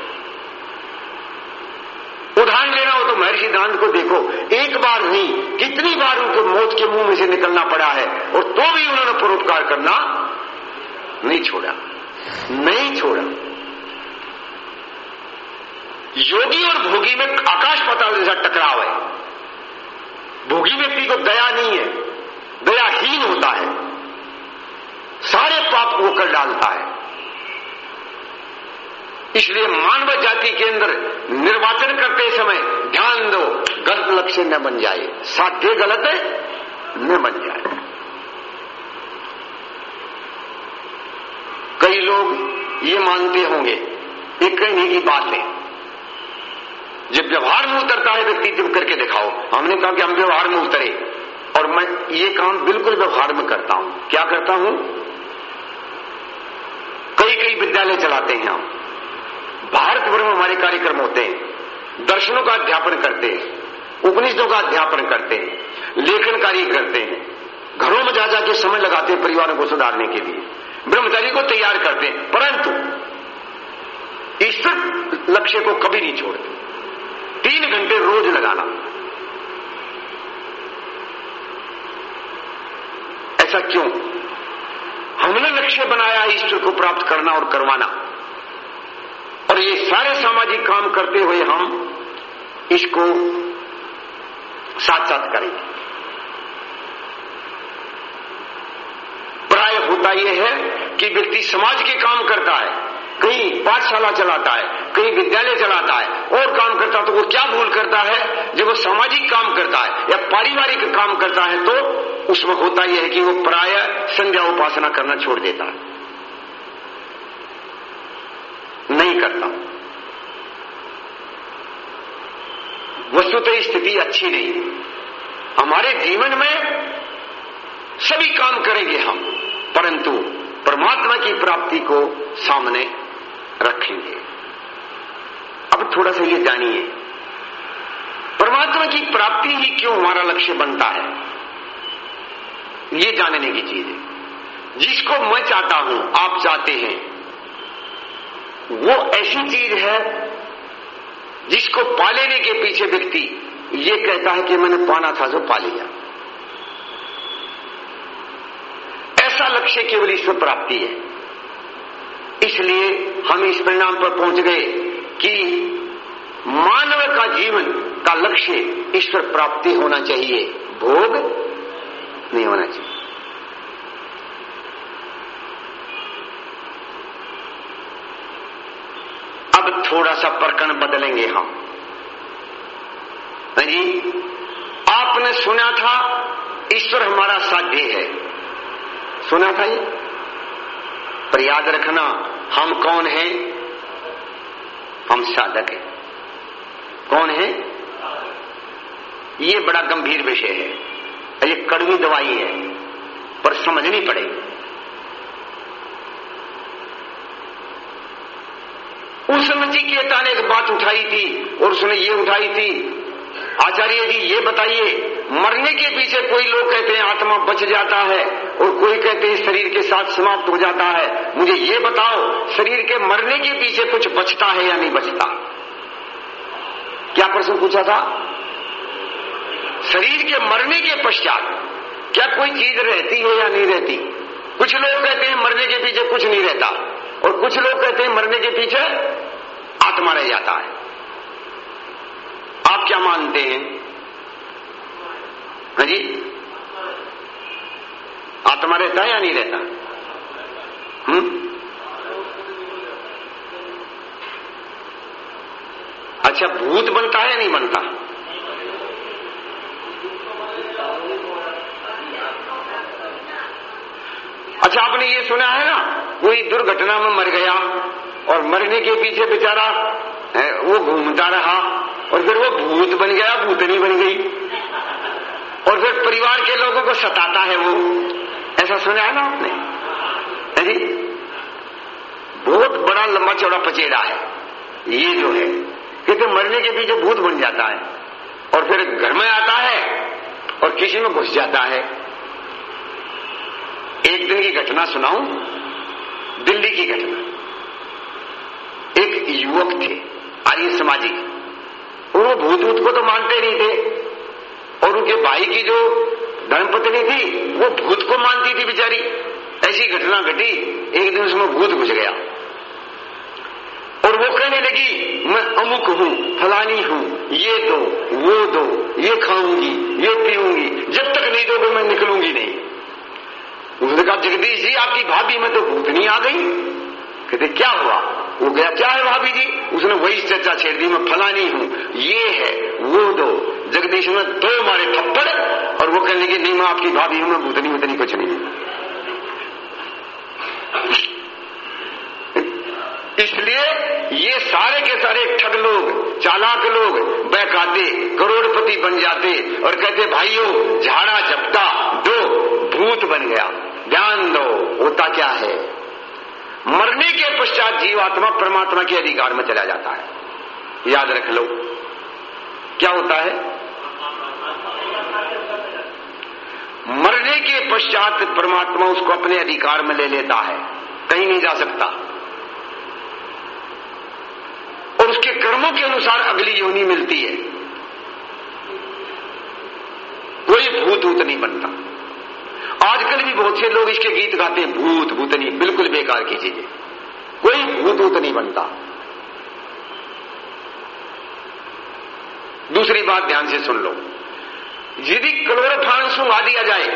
उदाहरण लेना हो तो महर्षि दांत को देखो। एक बार नहीं, कितनी बार उनको मौत के मुँह में से निकलना पड़ा है और तो भी उन्होंने परोपकार करना नहीं छोड़ा। नहीं छोड़ा। योगी और भोगी में आकाश पाताल जैसा टकराव है। भोगी व्यक्ति को दया नहीं है, दयाहीन होता है। सारे पाप को कर डालता है। इसलिए मानव जाति के अंदर निर्वाचन करते समय ध्यान दो, गलत लक्ष्य न बन जाए। साध्य गलत है, न बन जाए। कई लोग ये मानते होंगे एक कहने की बात है। जब व्यवहार में उतरता है व्यक्ति, जब करके दिखाओ। हमने कहा कि हम व्यवहार में उतरे। और मैं ये काम बिल्कुल व्यवहार में करता हूँ। क्या करता हूँ? कई कई विद्यालय चलाते हैं हम। भारत भर में हमारे कार्यक्रम होते हैं। दर्शनों का अध्यापन करते हैं। उपनिषदों का अध्यापन करते हैं। लेखन कार्य करते हैं। घरों में जा जाके समय लगाते हैं परिवारों को सुधारने के लिए। ब्रह्मचारी को तैयार करते हैं परंतु ईश्वर लक्ष्य को कभी नहीं छोड़ते। तीन घंटे रोज लगाना। ऐसा क्यों? हमने लक्ष्य बनाया ईश्वर को प्राप्त करना और करवाना। और ये सारे सामाजिक काम करते हुए हम इसको साथ साथ करेंगे। प्राय होता यह है कि व्यक्ति समाज के काम करता है, कहीं पाठशाला चलाता है, कहीं विद्यालय चलाता है, और काम करता है तो वो क्या भूल करता है? जब वो सामाजिक काम करता है या पारिवारिक काम करता है तो उसमें होता यह है कि वो प्राय संध्या उपासना करना छोड़ देता है। नहीं करता। वस्तुतः स्थिति अच्छी नहीं। हमारे जीवन में सभी काम करेंगे हम। परंतु परमात्मा की प्राप्ति को सामने रखेंगे। अब थोड़ा सा ये जानिए, परमात्मा की प्राप्ति ही क्यों हमारा लक्ष्य बनता है? ये जानने की चीज़ है। जिसको मैं चाहता हूँ, आप चाहते हैं, वो ऐसी चीज़ है जिसको पा लेने के पीछे व्यक्ति ये कहता है कि मैंने पाना था, जो पा लिया। ऐसा लक्ष्य केवल ईश्वर प्राप्ति है। इसलिए हम इस परिणाम पर पहुँच गए कि मानव का जीवन का लक्ष्य ईश्वर प्राप्ति होना चाहिए। भोग नहीं होना चाहिए। अब थोड़ा सा प्रकरण बदलेंगे हम। जी, आपने सुना था, ईश्वर हमारा साध्य है। सुना था ये? पर याद रखना, हम कौन हैं? हम साधक हैं। कौन है? ये बड़ा गंभीर विषय है। ये कड़वी दवाई है, पर समझनी पड़ेगी। उस नचिकेता ने एक बात उठाई थी, और उसने ये उठाई थी, आचार्य जी, ये बताइए, मरने के पीछे कोई लोग कहते हैं, आत्मा बच जाता है। और कोई कहते हैं शरीर के साथ समाप्त हो जाता है। मुझे ये बताओ, शरीर के मरने के पीछे कुछ बचता है या नहीं बचता? क्या प्रश्न पूछा था? शरीर के मरने के पश्चात क्या कोई चीज़ रहती है या नहीं रहती? कुछ लोग कहते हैं मरने के पीछे कुछ नहीं रहता, और कुछ लोग कहते हैं मरने के पीछे आत्मा रह जाता है। आप क्या मानते हैं? हाँ जी। आत्मा रहता है या नहीं रहता? हम्म? अच्छा भूत बनता है या नहीं बनता? अच्छा आपने ये सुना है ना, कोई दुर्घटना में मर गया और मरने के पीछे बेचारा वो घूमता रहा और फिर वो भूत बन गया, भूतनी बन गई। और फिर परिवार के लोगों को सताता है वो। ऐसा सुना है ना आपने? जी बहुत बड़ा लंबा चौड़ा पचेरा है। ये जो है, क्योंकि मरने के पीछे भूत बन जाता है। और फिर घर में आता है, और किसी में घुस जाता है। एक दिन की घटना सुनाऊं? दिल्ली की घटना। एक युवक थे, आर्य समाजिक। वो भूत भूत को तो मानते नहीं थे। और उनके भाई की जो धर्मपत्नी थी, वो भूत को मानती थी बेचारी। ऐसी घटना घटी, एक दिन उसमें भूत घुस गया। और वो कहने लगी, मैं अमुक हूँ, फलानी हूँ, ये दो, वो दो, ये खाऊँगी, ये पीऊँगी, जब तक नहीं दोगे मैं निकलूँगी नहीं। उसने कहा, जगदीश जी, आपकी भाभी में तो भूतनी आ गई। कहते, क्या हुआ? वो गया क्या है भाभी जी? उसने, वही चर्चा छेड़ दी, मैं फलानी हूँ, ये है, वो दो। जगदीश में दो मारे थप्पड़ और वो कहने लगे, नहीं मैं, आपकी भाभी हूँ, मैं भूतनी भूतनी कुछ नहीं इसलिए ये सारे के सारे ठग लोग, चालाक लोग, बहकाते, करोड़पति बन जाते और कहते, भाइयों, झाड़ा झपटा, दो, भूत बन गया। ध्यान दो, होता क्या है? मरने के पश्चात जीवात्मा परमात्मा के अधिकार में चला जाता है। याद रख लो। क्या होता है? मरने के पश्चात परमात्मा उसको अपने अधिकार में ले लेता है। कहीं नहीं जा सकता। और उसके कर्मों के अनुसार अगली योनि मिलती है। कोई भूत भूत नहीं बनता। आजकल भी बहुत से लोग इसके गीत गाते हैं भूत भूत नहीं, बिल्कुल बेकार की चीज़ें। कोई भूत भूत नहीं बनता। दूसरी बात ध्यान से सुन लो। यदि क्लोरोफान सुंघा दिया जाए।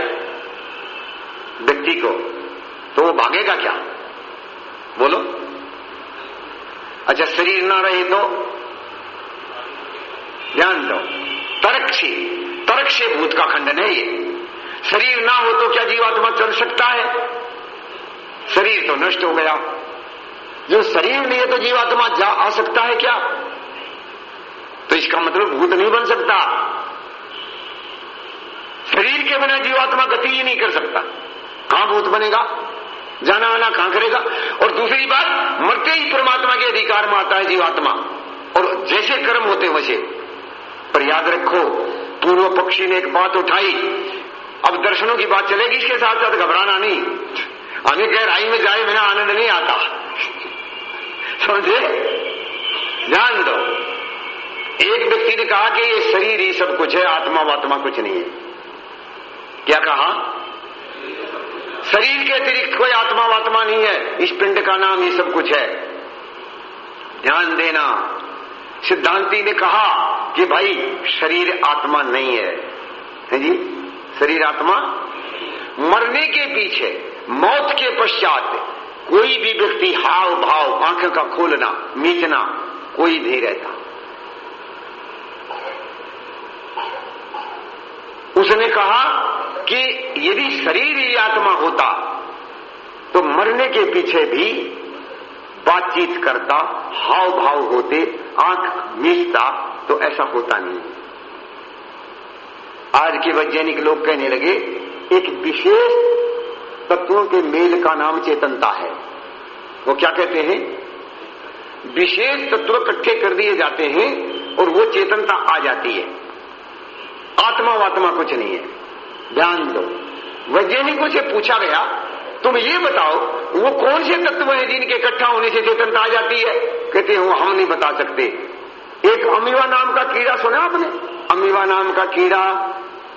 व्यक्ति को। तो वो भागेगा क्या? बोलो। अच्छा शरीर ना रहे तो? ध्यान दो। तर्क से तर्क से भूत का खंडन है ये। शरीर ना हो तो क्या जीवात्मा चल सकता है? शरीर तो नष्ट हो गया। जो शरीर नहीं है तो जीवात्मा जा आ सकता है क्या? तो इसका मतलब भूत नहीं बन सकता। शरीर के बिना जीवात्मा गति ही नहीं कर सकता। कहाँ भूत बनेगा? जाना आना कहाँ करेगा? और दूसरी बात, मरते ही परमात्मा के अधिकार में आता है जीवात्मा। और जैसे कर्म होते वैसे। पर याद रखो, पूर्व पक्षी ने एक बात उठाई। अब दर्शनों की बात चलेगी इसके साथ साथ, घबराना नहीं। हमें गहराई में जाए बिना आनंद नहीं आता। समझे? ध्यान दो। एक व्यक्ति ने कहा कि ये शरीर ही सब कुछ है, आत्मा वात्मा कुछ नहीं है। क्या कहा? शरीर के अतिरिक्त कोई आत्मा वात्मा नहीं है। इस पिंड का नाम ये सब कुछ है। ध्यान देना। सिद्धांति ने कहा कि भाई, शरीर आत्मा नहीं है। है जी? शरीर आत्मा मरने के पीछे, मौत के पश्चात कोई भी व्यक्ति हाव भाव आँख का खोलना, मीचना कोई नहीं रहता। उसने कहा कि यदि शरीर ही आत्मा होता तो मरने के पीछे भी बातचीत करता हाव भाव होते, आँख मीचता तो ऐसा होता नहीं। आज के वैज्ञानिक लोग कहने लगे, एक विशेष तत्वों के मेल का नाम चेतनता है। वो क्या कहते हैं? विशेष तत्व इकट्ठे कर दिए जाते हैं और वो चेतनता आ जाती है। आत्मा वात्मा कुछ नहीं है। ध्यान दो वैज्ञानिकों से पूछा गया, तुम ये बताओ, वो कौन से तत्व हैं जिनके इकट्ठा होने से चेतनता आ जाती है? कहते हैं, वो हम नहीं बता सकते। एक अमीवा नाम का कीड़ा सुना आपने? अमीवा नाम का कीड़ा,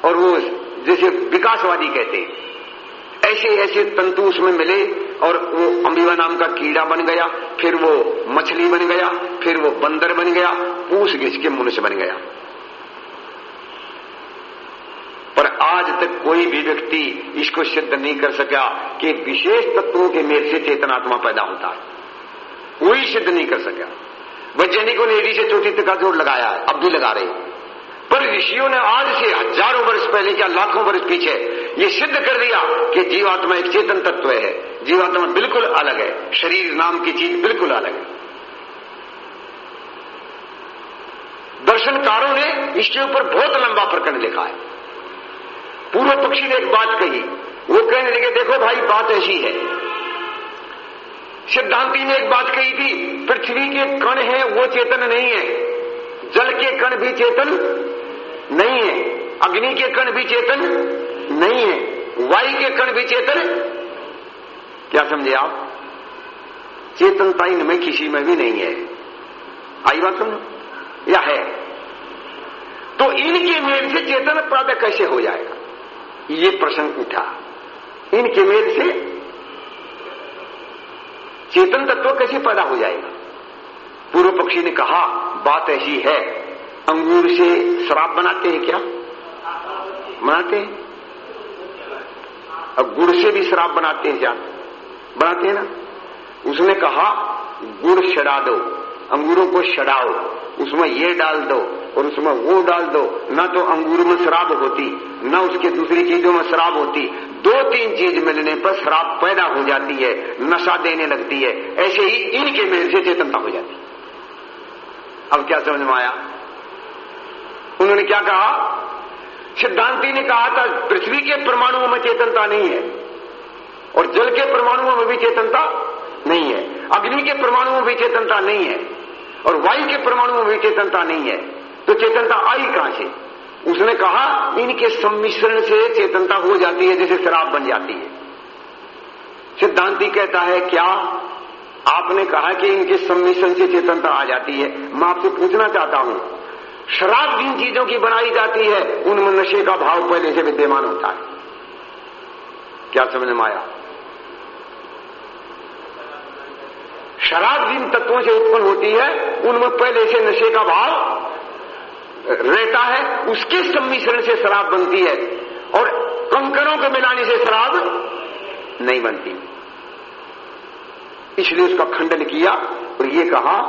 और वो जैसे विकासवादी कहते ऐसे ऐसे तंतु उसमें मिले, और वो अम्बिवा नाम का कीड़ा बन गया, फिर वो मछली बन गया, फिर वो बंदर बन गया पूछ घिस के मनुष्य बन गया पर आज तक कोई भी व्यक्ति इसको सिद्ध नहीं कर सका कि विशेष तत्वों के मेल से चेतनात्मा पैदा होता है। कोई सिद्ध नहीं कर सका। वैज्ञानिकों ने एडी से चोटी तक का जोड़ लगाया है, अब भी लगा रहे पर ऋषियों ने आज से हज़ारों वर्ष पहले या लाखों वर्ष पीछे ये सिद्ध कर दिया कि जीवात्मा एक चेतन तत्व है। जीवात्मा बिल्कुल अलग है। शरीर नाम की चीज़ बिल्कुल अलग है। दर्शनकारों ने इसके ऊपर बहुत लंबा प्रकरण लिखा है। पूर्व पक्षी ने एक बात कही। वो कहने लगे, देखो भाई, बात ऐसी है। सिद्धांति ने एक बात कही थी, पृथ्वी के कण है, वो चेतन नहीं है। जल के कण भी चेतन नहीं है। अग्नि के कण भी चेतन नहीं है। वायु के कण भी चेतन क्या समझे आप? चेतनता इनमें किसी में भी नहीं है। आई बात सुन। या है। तो इनके मेल से चेतन पैदा कैसे हो जाएगा? ये प्रश्न उठा। इनके मेल से चेतन तत्व कैसे पैदा हो जाएगा? पूर्व पक्षी ने कहा, बात ऐसी है, अंगूर से शराब बनाते हैं क्या? बनाते हैं। अब गुड़ से भी शराब बनाते हैं क्या? बनाते हैं ना। उसने कहा, गुड़ छड़ा दो, अंगूरों को छड़ाओ उसमें ये डाल दो और उसमें वो डाल दो। ना तो अंगूर में शराब होती, ना उसके दूसरी चीज़ों में शराब होती। दो तीन चीज़ मिलने पर शराब पैदा हो जाती है, नशा देने लगती है। ऐसे ही इनके मेल से चेतनता हो जाती। अब क्या समझ में आया? उन्होंने क्या कहा? सिद्धांति ने कहा था, पृथ्वी के परमाणुओं में चेतनता नहीं है और जल के परमाणुओं में भी चेतनता नहीं है। अग्नि के परमाणुओं में भी चेतनता नहीं है और वायु के परमाणुओं में भी चेतनता नहीं है। तो चेतनता आई कहाँ से? उसने कहा, इनके सम्मिश्रण से चेतनता हो जाती है, जैसे शराब बन जाती है। सिद्धांति कहता है, क्या? आपने कहा कि इनके सम्मिश्रण से चेतनता आ जाती है। मैं आपसे पूछना चाहता हूँ, शराब जिन चीज़ों की बनाई जाती है, उनमें नशे का भाव पहले से विद्यमान होता है। क्या समझ में आया? शराब जिन तत्वों से उत्पन्न होती है, उनमें पहले से नशे का भाव रहता है, उसके सम्मिश्रण से शराब बनती है और कंकरों के मिलाने से शराब नहीं बनती। इसलिए उसका खंडन किया और ये कहा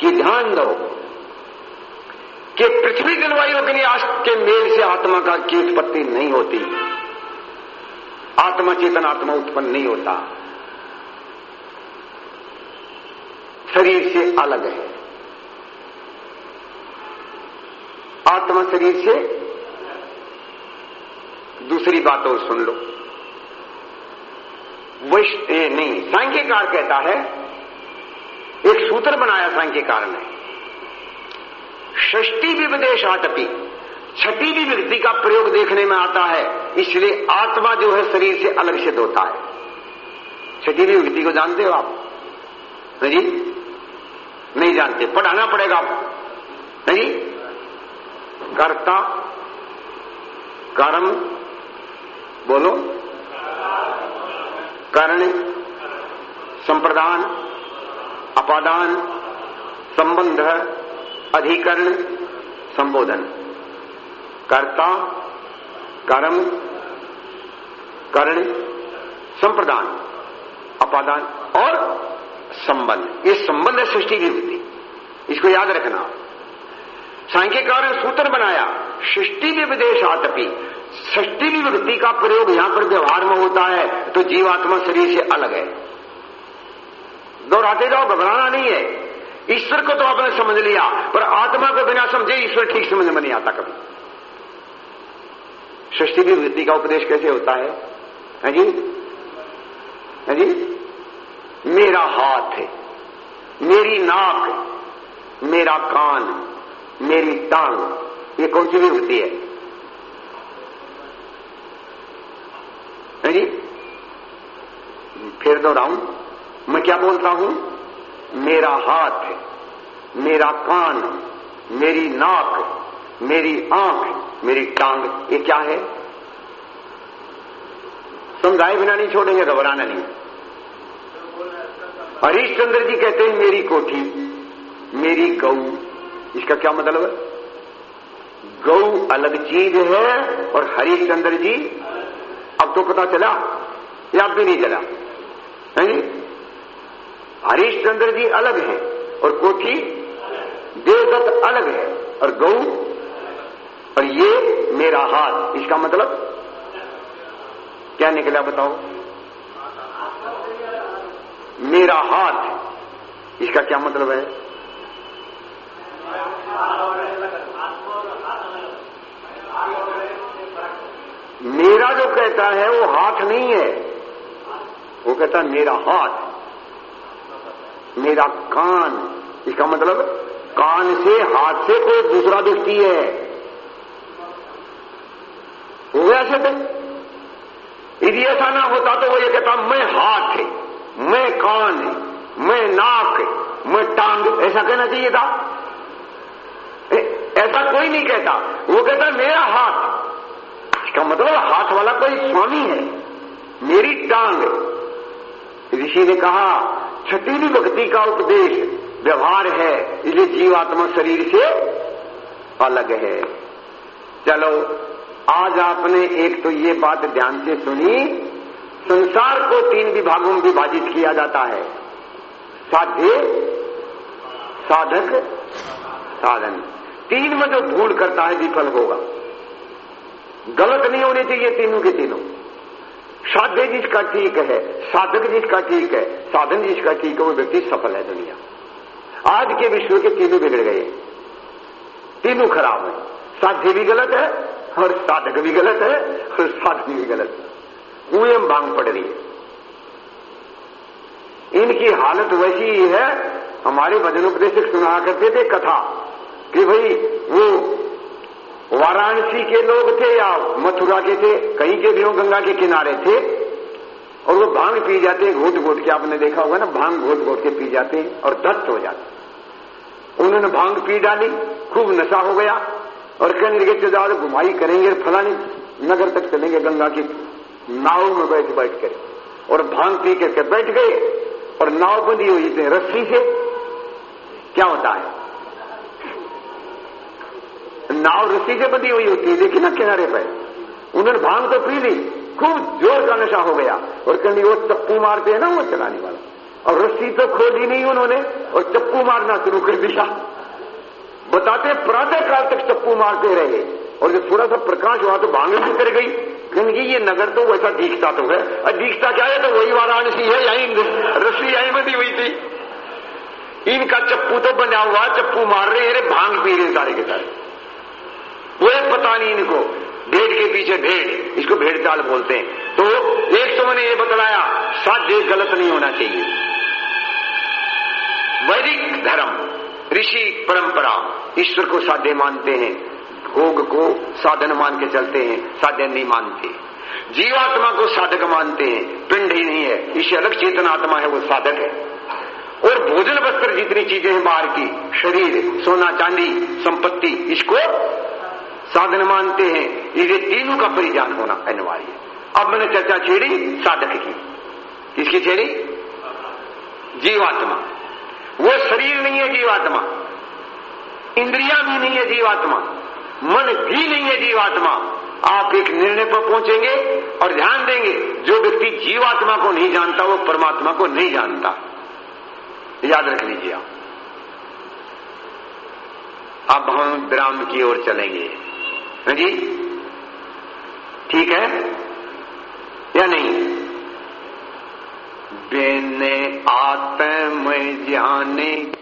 कि ध्यान दो कि पृथ्वी जलवायु के लिए आज के मेल से आत्मा का की उत्पत्ति नहीं होती। आत्मा चेतन आत्मा उत्पन्न नहीं होता। शरीर से अलग है। आत्मा शरीर से दूसरी बात और सुन लो। वैश्व नहीं, सांख्यकार कहता है, एक सूत्र बनाया सांख्यकार ने। षष्टी विदेश आटपी, छठी भी व्यक्ति का प्रयोग देखने में आता है, इसलिए आत्मा जो है शरीर से अलग सिद्ध होता है। छठी भी व्यक्ति को जानते हो आप? नहीं नहीं जानते, पढ़ाना पड़ेगा आप नहीं कर्ता, कर्म, बोलो। कर्ण, संप्रदान, अपादान, संबंध, अधिकरण, संबोधन। कर्ता, कर्म, कर्ण, संप्रदान, अपादान और संबंध। ये संबंध है सृष्टि की वृद्धि इसको याद रखना। सांख्यकार ने सूत्र बनाया, सृष्टि भी विदेश आतपी। षष्टि भी वृत्ति का प्रयोग यहाँ पर व्यवहार में होता है तो जीवात्मा शरीर से अलग है। दोहराते जाओ घबराना नहीं है। ईश्वर को तो आपने समझ लिया, पर आत्मा को बिना समझे ईश्वर ठीक समझ में नहीं आता कभी। सृष्टि की वृद्धि का उपदेश कैसे होता है? है जी? है जी? मेरा हाथ है, मेरी नाक, मेरा कान मेरी टांग, ये कौन सी भी वृत्ति है? है जी? फिर दोहराऊं, मैं क्या बोलता हूँ? मेरा हाथ मेरा कान मेरी नाक मेरी आँख मेरी टांग, ये क्या है? समझाए बिना नहीं छोड़ेंगे, घबराना नहीं। हरीशचंद्र जी कहते हैं, मेरी कोठी, मेरी गऊ। इसका क्या मतलब है? गऊ अलग चीज़ है और हरिश्चंद्र जी अब तो पता चला, या अब भी नहीं चला। है हरीशचंद्र जी अलग है और कोठी देवदत्त अलग है और गौ, और ये मेरा हाथ। इसका मतलब? क्या निकला बताओ? मेरा हाथ। इसका क्या मतलब है? मेरा जो कहता है, वो हाथ नहीं है। वो कहता है, मेरा हाथ। मेरा कान। इसका मतलब कान से हाथ से कोई दूसरा व्यक्ति है। हो गया से यदि ऐसा ना होता तो वो ये कहता, मैं हाथ है, मैं कान है, मैं नाक है, मैं टांग। ऐसा कहना चाहिए था। ऐसा कोई नहीं कहता। वो कहता, मेरा हाथ। इसका मतलब हाथ वाला कोई स्वामी है। मेरी टांग ऋषि ने कहा छठीवी भक्ति का उपदेश, व्यवहार है, इसलिए जीवात्मा शरीर से अलग है। चलो, आज आपने एक तो ये बात ध्यान से सुनी, संसार को तीन विभागों में विभाजित किया जाता है। साध्य, साधक, साधन। तीन में जो भूल करता है, विफल होगा। गलत नहीं होने चाहिए तीनों के तीनों। साध्य जिसका ठीक है, साधक जिसका ठीक है, साधन जिसका ठीक है, वो व्यक्ति सफल है दुनिया। आज के विश्व के तीनों बिगड़ गए। तीनों खराब है। साध्य भी गलत है और साधक भी गलत है और साधन भी गलत है। कुएँ मांग पड़ रही है। इनकी हालत वैसी ही है। हमारे भजनोपदेशक सुना करते थे कथा कि भाई वो वाराणसी के लोग थे या मथुरा के थे, कहीं के भी हो, गंगा के किनारे थे, और वो भाँग पी जाते, घोट घोट के आपने देखा होगा ना, भाँग घोट घोट के पी जाते और दस्त हो जाते। उन्होंने भाँग पी डाली, खूब नशा हो गया, और कहने लगे चौदार घुमाई करेंगे, फलानी नगर तक चलेंगे, गंगा की नाव में बैठ बैठ कर और भाँग पी करके बैठ गए, और नाव बंधी हुई थी रस्सी से। क्या होता है? नाव रस्सी से बंधी हुई होती है। देखिए ना किनारे पर। उन्होंने भाँग तो पी ली। खूब ज़ोर का नशा हो गया। और कहीं वो चप्पू मारते हैं ना वो चलाने वाला? और रस्सी तो खोली नहीं उन्होंने। और चप्पू मारना शुरू कर दिया। बताते प्रातः काल तक चप्पू मारते रहे। और जब थोड़ा सा प्रकाश हुआ तो भांगे भी कर गई। क्योंकि ये नगर तो वैसा दीखता तो है। और दीखता क्या है? तो वही वाराणसी है, यही रस्सी यही बंधी हुई थी। इनका चप्पू तो बना हुआ, चप्पू मार रहे हैं, भाँग पी रहे सारे के सारे। वो पता नहीं इनको। भेड़ के पीछे भेड़, इसको भेड़ चाल बोलते हैं। तो एक तो मैंने ये बतलाया साध्य गलत नहीं होना चाहिए। वैदिक धर्म, ऋषि परंपरा, ईश्वर को साध्य मानते हैं, भोग को साधन मान के चलते हैं, साध्य नहीं मानते। जीवात्मा को साधक मानते हैं, पिंड ही नहीं है इसे अलग चेतन आत्मा है, वो साधक है। और भोजन वस्त्र जितनी चीज़ें हैं बाहर की, शरीर, सोना, चांदी, संपत्ति, इसको साधन मानते हैं। ये तीनों का परिजान होना अनिवार्य है। अब मैंने चर्चा छेड़ी, साधक की। किसकी छेड़ी? जीवात्मा। वो शरीर नहीं है जीवात्मा। इंद्रिया भी नहीं है जीवात्मा। मन भी नहीं है जीवात्मा। आप एक निर्णय पर पहुँचेंगे और ध्यान देंगे, जो व्यक्ति जीवात्मा को नहीं जानता, वो परमात्मा को नहीं जानता। याद रख लीजिए आप। अब हम विराम की ओर चलेंगे। हाँ जी? ठीक है? या नहीं? बेने आत्म जाने